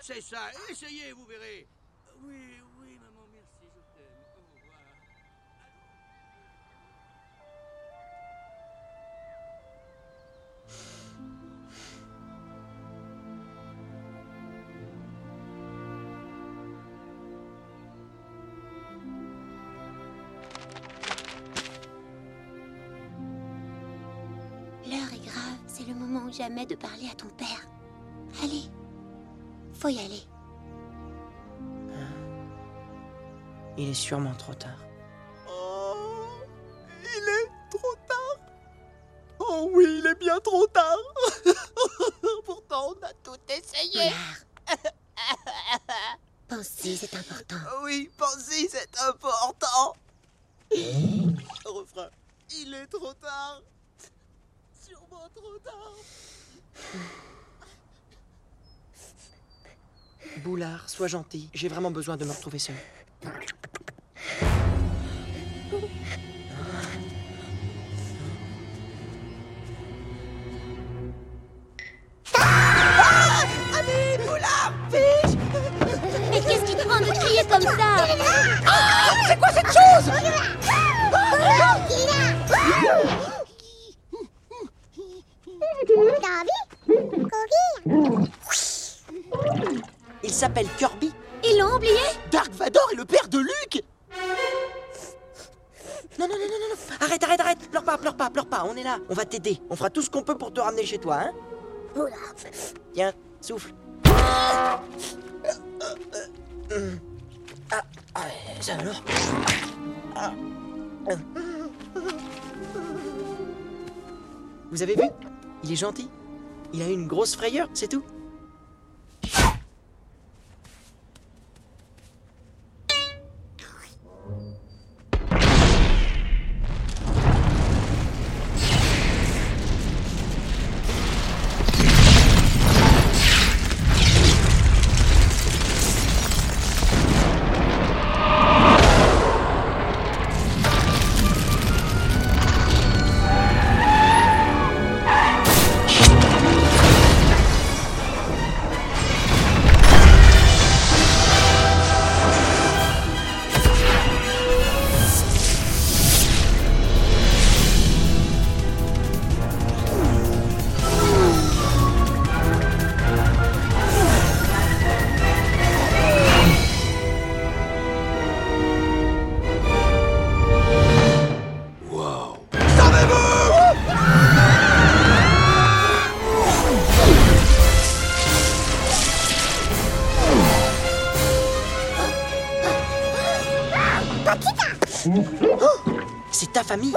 C'est ça, essayez, vous verrez. Jamais de parler à ton père. Allez, faut y aller. Il est sûrement trop tard. Oh, il est trop tard. Oh oui, il est bien trop tard. Pourtant, on a tout essayé. Pensez, c'est important. Oui, pensez, c'est important. Refrain. Il est trop tard. Sûrement trop tard. Boulard, sois gentil. J'ai vraiment besoin de me retrouver seul. Ami, Boulard, fiche Mais qu'est-ce qui te prend de crier comme ça Ah C'est quoi cette chose? Il s'appelle Kirby. Il Ils l'ont oublié Dark Vador est le père de Luke Non, non, non, non, non, non. Arrête, arrête, arrête Pleure pas, pleure pas, pleure pas, on est là. On va t'aider. On fera tout ce qu'on peut pour te ramener chez toi, hein Tiens, souffle. Ah, ah, ça alors Ah. Vous avez vu? Il est gentil. Il a eu une grosse frayeur, c'est tout. Famille.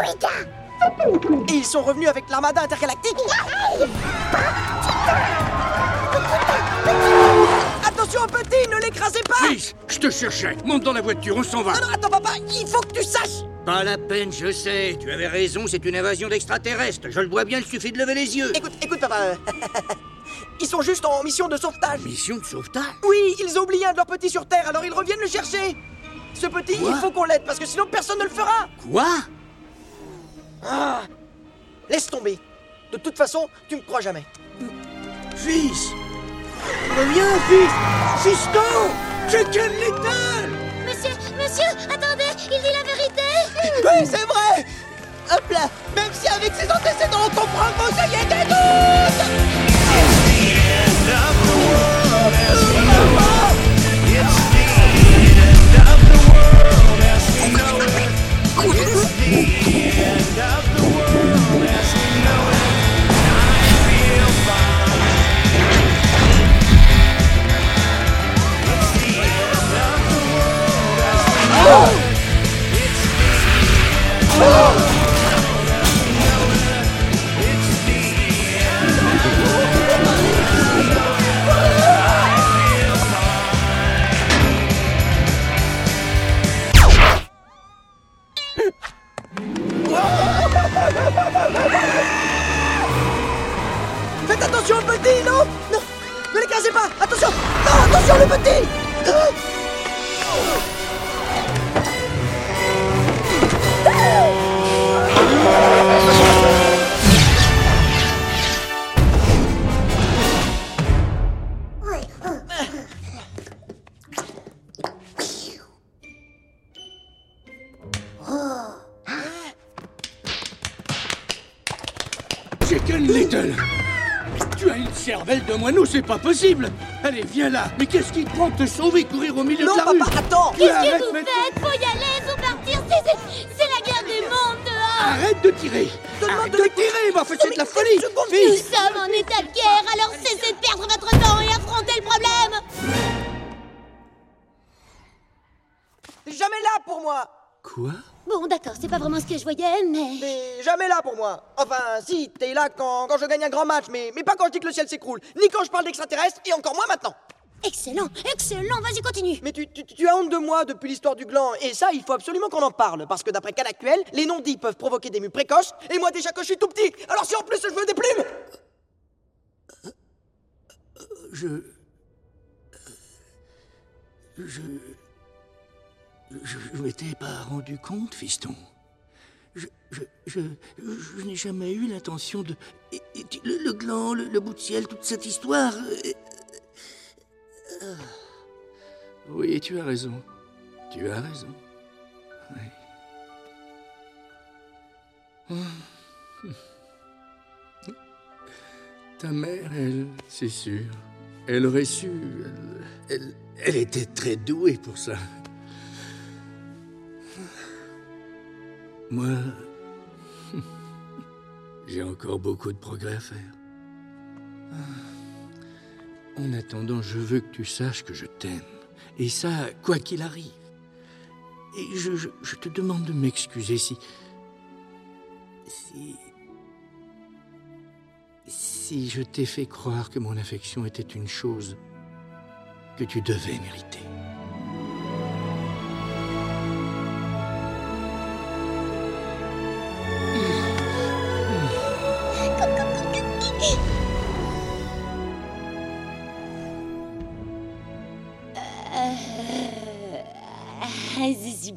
Et ils sont revenus avec l'armada intergalactique. Attention petit, ne l'écrasez pas. Fils, je te cherchais. Monte dans la voiture, on s'en va. Non, non, attends papa, il faut que tu saches. Pas la peine, je sais. Tu avais raison, c'est une invasion d'extraterrestres. Je le vois bien, il suffit de lever les yeux. Écoute, écoute papa, ils sont juste en mission de sauvetage. Mission de sauvetage? Oui, ils ont oublié un de leurs petits sur Terre, alors ils reviennent le chercher. Ce petit, Quoi? il faut qu'on l'aide, parce que sinon personne ne le fera. Quoi? Ah Laisse tomber. De toute façon, tu me crois jamais. Fils. Reviens, fils. Fiston C'est Ken Little? Monsieur, monsieur, attendez, il dit la vérité. Oui, c'est vrai. Hop là Même si avec ses antécédents on comprend que vous ayez des doutes qui te prend de te sauver, courir au milieu Non, de la papa, rue. attends. Qu'est-ce que vous maintenant. faites Faut y aller, faut partir, c'est- c'est c'est la guerre des mondes dehors Arrête de tirer. Arrête de tirer, va faire de la folie. Nous sommes en état de guerre, alors cessez de perdre votre temps et affrontez le problème. Jamais là pour moi. Quoi? Bon, d'accord, c'est pas vraiment ce que je voyais, mais... Mais jamais là pour moi. Enfin, si, t'es là quand, quand je gagne un grand match, mais, mais pas quand je dis que le ciel s'écroule, ni quand je parle d'extraterrestres, et encore moins maintenant Excellent, excellent, vas-y, continue. Mais tu, tu, tu as honte de moi depuis l'histoire du gland, et ça, il faut absolument qu'on en parle, parce que d'après cas actuel, les non-dits peuvent provoquer des mues précoces, et moi déjà que je suis tout petit, alors si en plus je veux des plumes. Je... Je... Je, je m'étais pas rendu compte, fiston. Je... Je... Je, je n'ai jamais eu l'intention de... Le, le gland, le, le bout de ciel, toute cette histoire... euh, Oui, tu as raison. Tu as raison. Oui. Ta mère, elle, c'est sûr. Elle aurait su. Elle, était très douée pour ça. Moi, j'ai encore beaucoup de progrès à faire. En attendant, je veux que tu saches que je t'aime. Et ça, quoi qu'il arrive. Et je, te demande de m'excuser si... Si... Si je t'ai fait croire que mon affection était une chose que tu devais mériter.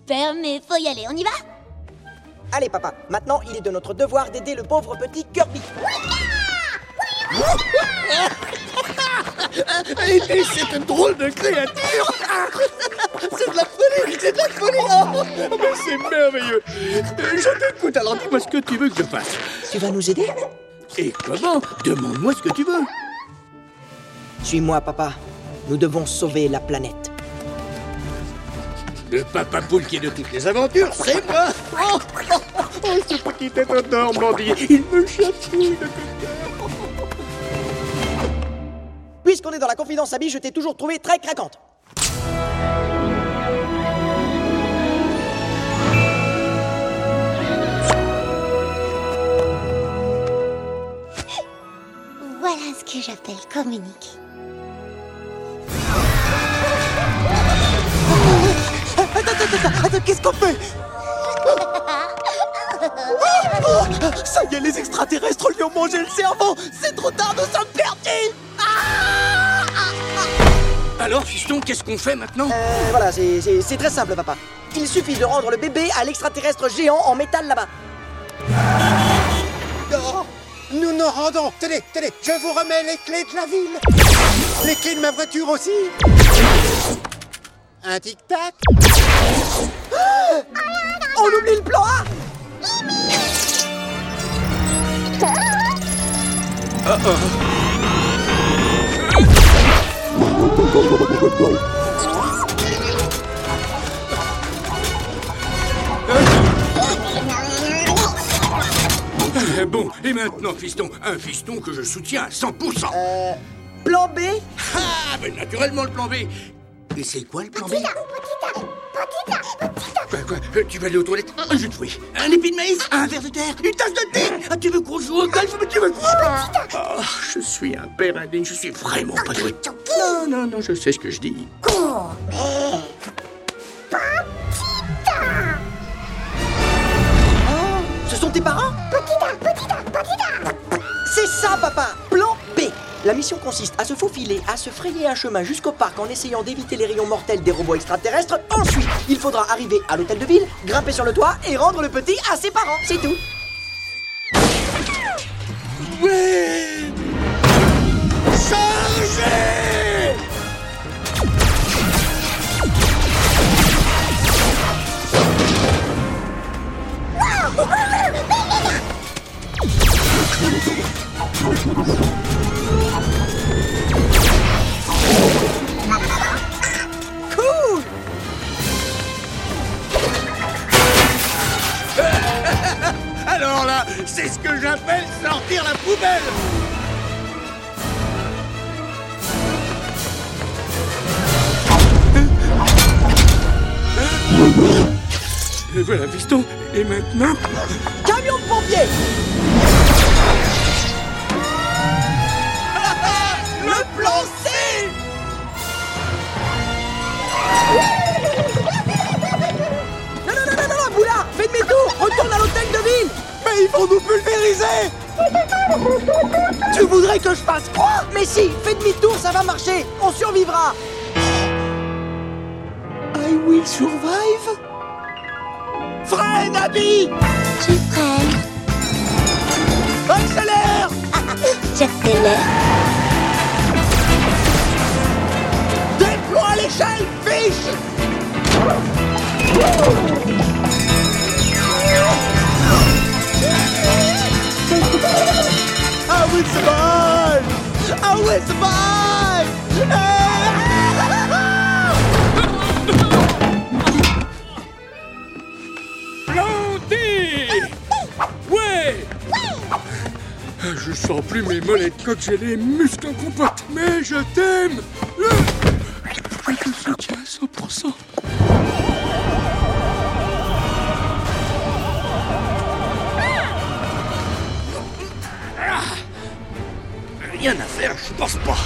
Super, mais faut y aller, on y va Allez, papa, maintenant il est de notre devoir d'aider le pauvre petit Kirby. C'est une drôle de créature C'est de la folie C'est de la folie Oh, mais c'est merveilleux Je t'écoute, alors dis-moi ce que tu veux que je fasse. Tu vas nous aider? Et comment? Demande-moi ce que tu veux. Suis-moi, papa. Nous devons sauver la planète. Le papa poule qui est de toutes les aventures, c'est moi Oh, oh, oh, oh, ce petit être Normandie, il me chatouille de Puisqu'on est dans la confidence Abby, je t'ai toujours trouvé très craquante. Voilà ce que j'appelle communiquer. Attends, attends, attends, attends, qu'est-ce qu'on fait Ça y est, les extraterrestres lui ont mangé le cerveau C'est trop tard, nous sommes perdus Alors, fiston, qu'est-ce qu'on fait maintenant Euh, voilà, c'est- très simple, papa. Il suffit de rendre le bébé à l'extraterrestre géant en métal là-bas. Nous nous rendons Tenez, tenez, je vous remets les clés de la ville Les clés de ma voiture aussi Un tic-tac On oublie le plan A Euh, Bon, et maintenant, fiston, un fiston que je soutiens à 100%. Euh, Plan B Ah, ben naturellement le plan B. Et c'est quoi le plan B Quoi, quoi euh, Tu vas aller aux toilettes Un jus de fruits, un épi de maïs, un verre de terre, une tasse de thé. Ah, tu veux qu'on joue au golf Mais tu veux... Ah, je suis un père indigne, je suis vraiment pas doué. Non, non, non, je sais ce que je dis. Ce sont tes parents? C'est ça, papa La mission consiste à se faufiler, à se frayer un chemin jusqu'au parc en essayant d'éviter les rayons mortels des robots extraterrestres. Ensuite, il faudra arriver à l'hôtel de ville, grimper sur le toit et rendre le petit à ses parents. C'est tout. Alors là, c'est ce que j'appelle sortir la poubelle. Et voilà, fiston. Et maintenant Camion de pompiers. Le plan C. Non, non, non, non, non, Boulard Fais demi-tour Retourne à l'hôtel de ville ils vont nous pulvériser. Tu voudrais que je fasse quoi? Mais si Fais demi-tour, ça va marcher. On survivra. I will survive. Freine, Abby Tu freines. Accélère. J'accélère. Déploie l'échelle, fiche I will survive! I will survive! Je sens plus mes molettes quand j'ai les muscles en mais je t'aime Je soutiens à 100%. Rien à faire, je pense pas.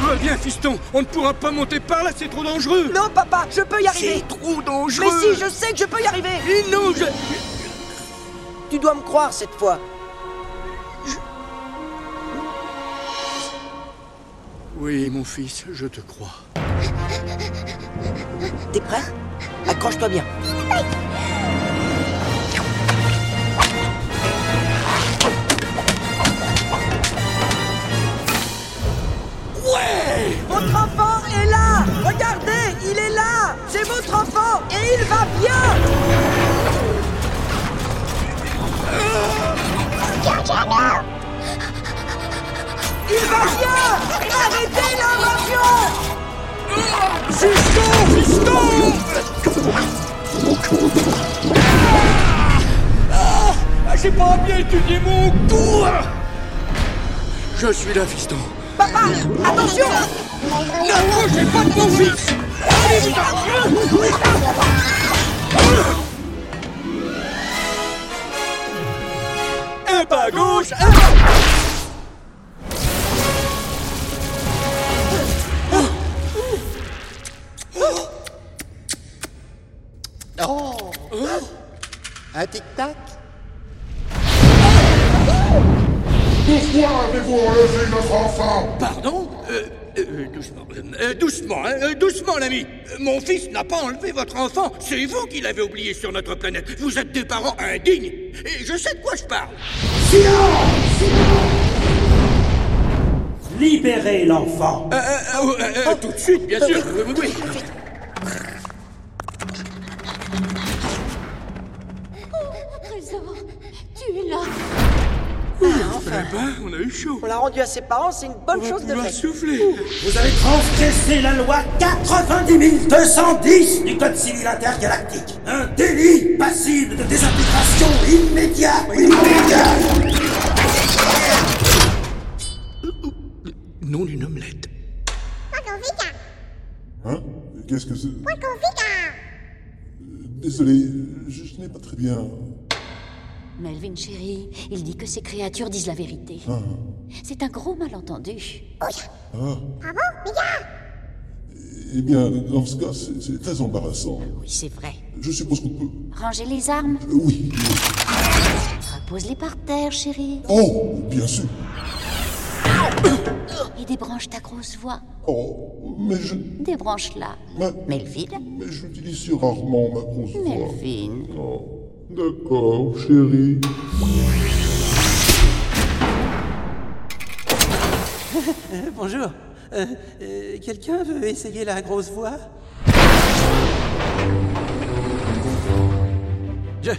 Va bien, fiston, on ne pourra pas monter par là, c'est trop dangereux. Non, papa, je peux y arriver. C'est trop dangereux. Mais si, je sais que je peux y arriver. Et non, je... Tu dois me croire cette fois. Oui, mon fils, je te crois. T'es prêt? Accroche-toi bien. Il va bien. Il va bien. Arrêtez l'invasion. Fiston Fiston Ah J'ai pas bien étudié mon coup Je suis là, fiston. Papa Attention. N'approchez pas de mon fils Un pas gauche, un. Oh tic-tac euh, Mon fils n'a pas enlevé votre enfant. C'est vous qui l'avez oublié sur notre planète. Vous êtes des parents indignes. Et je sais de quoi je parle. Libérez l'enfant. Euh, euh, euh, euh, euh, tout de suite, bien sûr. Oui, oui, Eh ben, on a eu chaud. On l'a rendu à ses parents, c'est une bonne chose de faite. souffler. Vous avez transgressé la loi 90 210 du Code civil intergalactique. Un délit passible de désintégration immédiate. Immédiate. Nom d'une omelette. Hein? Qu'est-ce que c'est? Désolé, je, je n'ai pas très bien. Melvin, chérie, il dit que ces créatures disent la vérité. Ah, C'est un gros malentendu. ah. Eh bien, dans ce cas, c'est très embarrassant. Oui, c'est vrai. Je suppose qu'on peut. Rangez les armes? Euh, Oui. Repose-les par terre, chérie. Oh, bien sûr. Et débranche ta grosse voix. Oh, mais je. Débranche-la. Mais, Melvin? Mais j'utilise si rarement ma grosse voix. Melvin. Oh, d'accord, chérie. Euh, bonjour. Euh, euh, Quelqu'un veut essayer la grosse voix? Je,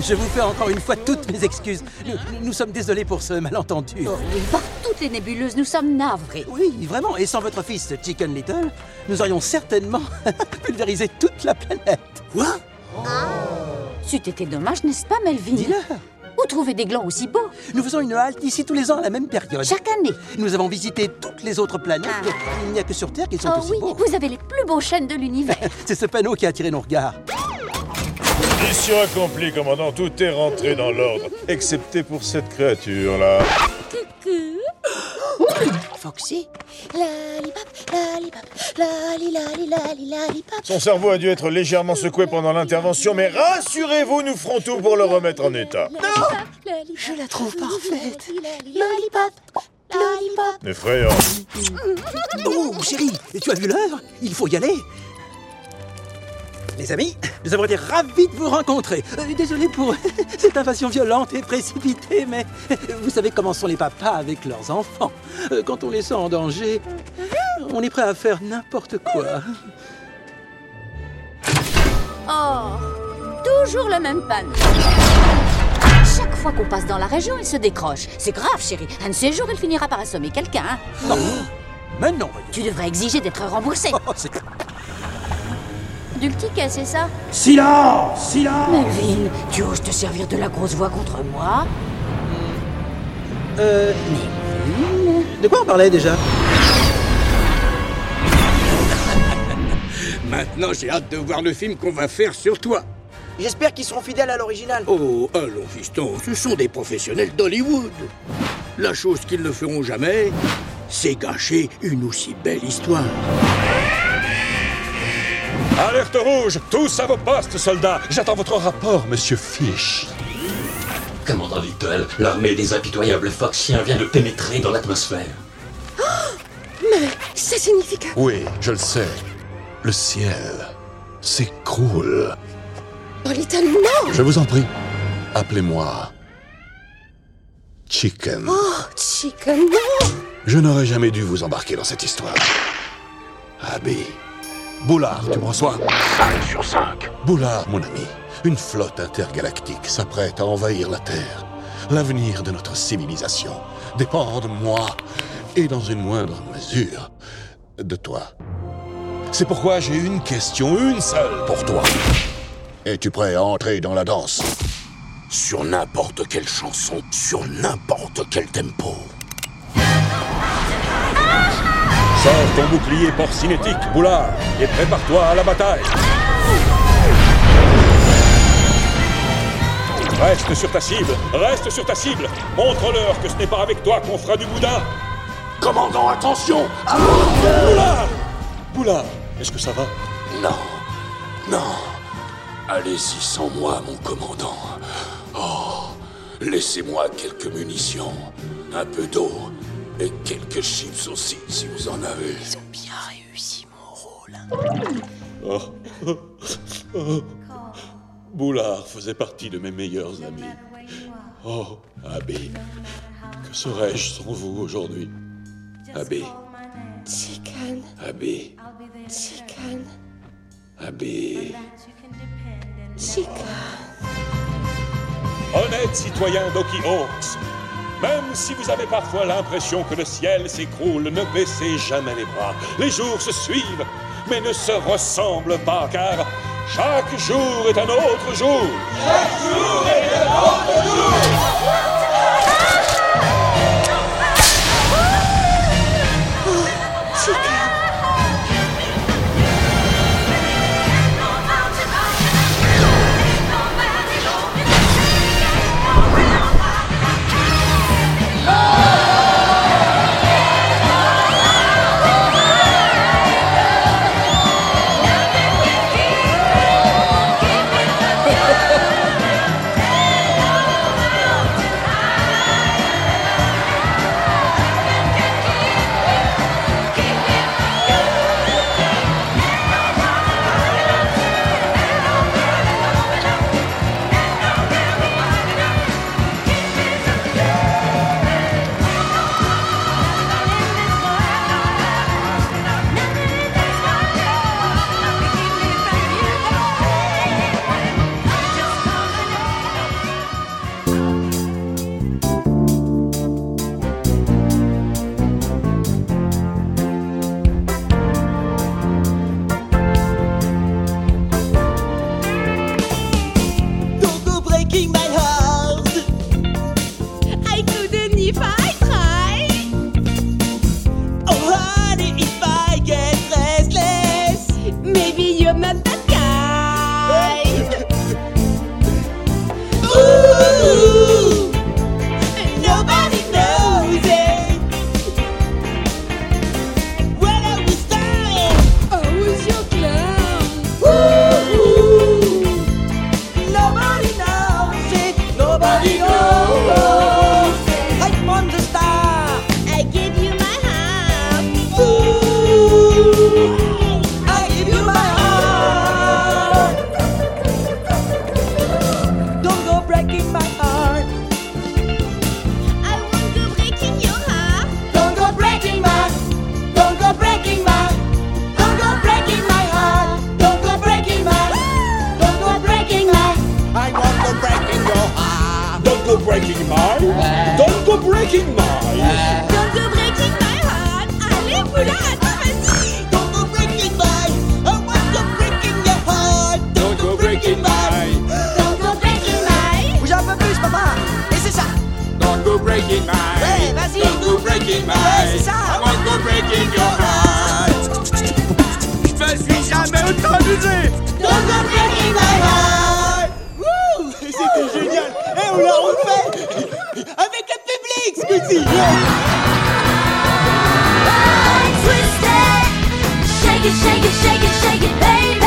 je vous fais encore une fois toutes mes excuses. Nous, nous sommes désolés pour ce malentendu. Par toutes les nébuleuses, nous sommes navrés. Oui, vraiment. Et sans votre fils, Chicken Little, nous aurions certainement pulvérisé toute la planète. Quoi? C'eût été dommage, n'est-ce pas, Melvin Dis-le. Où trouver des glands aussi beaux Nous faisons une halte ici tous les ans à la même période. Chaque année. Nous avons visité toutes les autres planètes. Il n'y a que sur Terre qu'ils sont Oh aussi oui, beaux. vous avez les plus beaux chênes de l'univers. C'est ce panneau qui a attiré nos regards. Mission accomplie, commandant. Tout est rentré dans l'ordre, excepté pour cette créature-là. Foxy. Son cerveau a dû être légèrement secoué pendant l'intervention, mais rassurez-vous, nous ferons tout pour le remettre en état. Je la trouve parfaite. Lollipop, lollipop. Effrayant. Oh, chérie, tu as vu l'heure Il faut y aller. Les amis, nous avons été ravis de vous rencontrer. Euh, désolé pour cette invasion violente et précipitée, mais vous savez comment sont les papas avec leurs enfants. Euh, Quand on les sent en danger, on est prêt à faire n'importe quoi. Oh, toujours le même panne. Chaque fois qu'on passe dans la région, il se décroche. C'est grave, chérie. Un de ces jours, il finira par assommer quelqu'un. hein. Non, mais non. Tu devrais exiger d'être remboursé. Oh, c'est- ça? Silence Silence Melvin, tu oses te servir de la grosse voix contre moi? Euh. De quoi on parlait déjà? Maintenant, j'ai hâte de voir le film qu'on va faire sur toi. J'espère qu'ils seront fidèles à l'original. Oh, allons, fiston, ce sont des professionnels d'Hollywood. La chose qu'ils ne feront jamais, c'est gâcher une aussi belle histoire. Alerte rouge Tous à vos postes, soldats J'attends votre rapport, monsieur Fish. Commandant Little, l'armée des impitoyables Foxiens vient de pénétrer dans l'atmosphère. Mais ça signifie que... Oui, je le sais. Le ciel s'écroule. Oh, Little, non Je vous en prie, appelez-moi Chicken. Oh, Chicken, non Je n'aurais jamais dû vous embarquer dans cette histoire. Abby. Boulard, tu me reçois? 5 sur 5. Boulard, mon ami, une flotte intergalactique s'apprête à envahir la Terre. L'avenir de notre civilisation dépend de moi et dans une moindre mesure de toi. C'est pourquoi j'ai une question, une seule pour toi. Es-tu prêt à entrer dans la danse? Sur n'importe quelle chanson, sur n'importe quel tempo. Sors ton bouclier porcinétique, Boulard, et prépare-toi à la bataille. Reste sur ta cible, reste sur ta cible. Montre-leur que ce n'est pas avec toi qu'on fera du boudin. Commandant, attention Boulard Boulard, est-ce que ça va? Non, non. Allez-y sans moi, mon commandant. Oh, laissez-moi quelques munitions, un peu d'eau et quelques chips aussi, si vous en avez. Ils ont bien réussi mon rôle. Oh. Oh. Boulard faisait partie de mes meilleurs amis. Oh, Abbé, que serais-je sans vous aujourd'hui? Abbé, Chicken, Abbé, Chicken, Abbé. Chicken. Honnête citoyen d'Oki Hawks, même si vous avez parfois l'impression que le ciel s'écroule, ne baissez jamais les bras. Les jours se suivent, mais ne se ressemblent pas, car chaque jour est un autre jour. Chaque jour est un autre jour. jamais autant amusé Dans un petit bye Wouh. C'était génial. Et on l'a refait. Avec le public, Scooty Twist it Shake it, shake it, shake it, shake it, baby.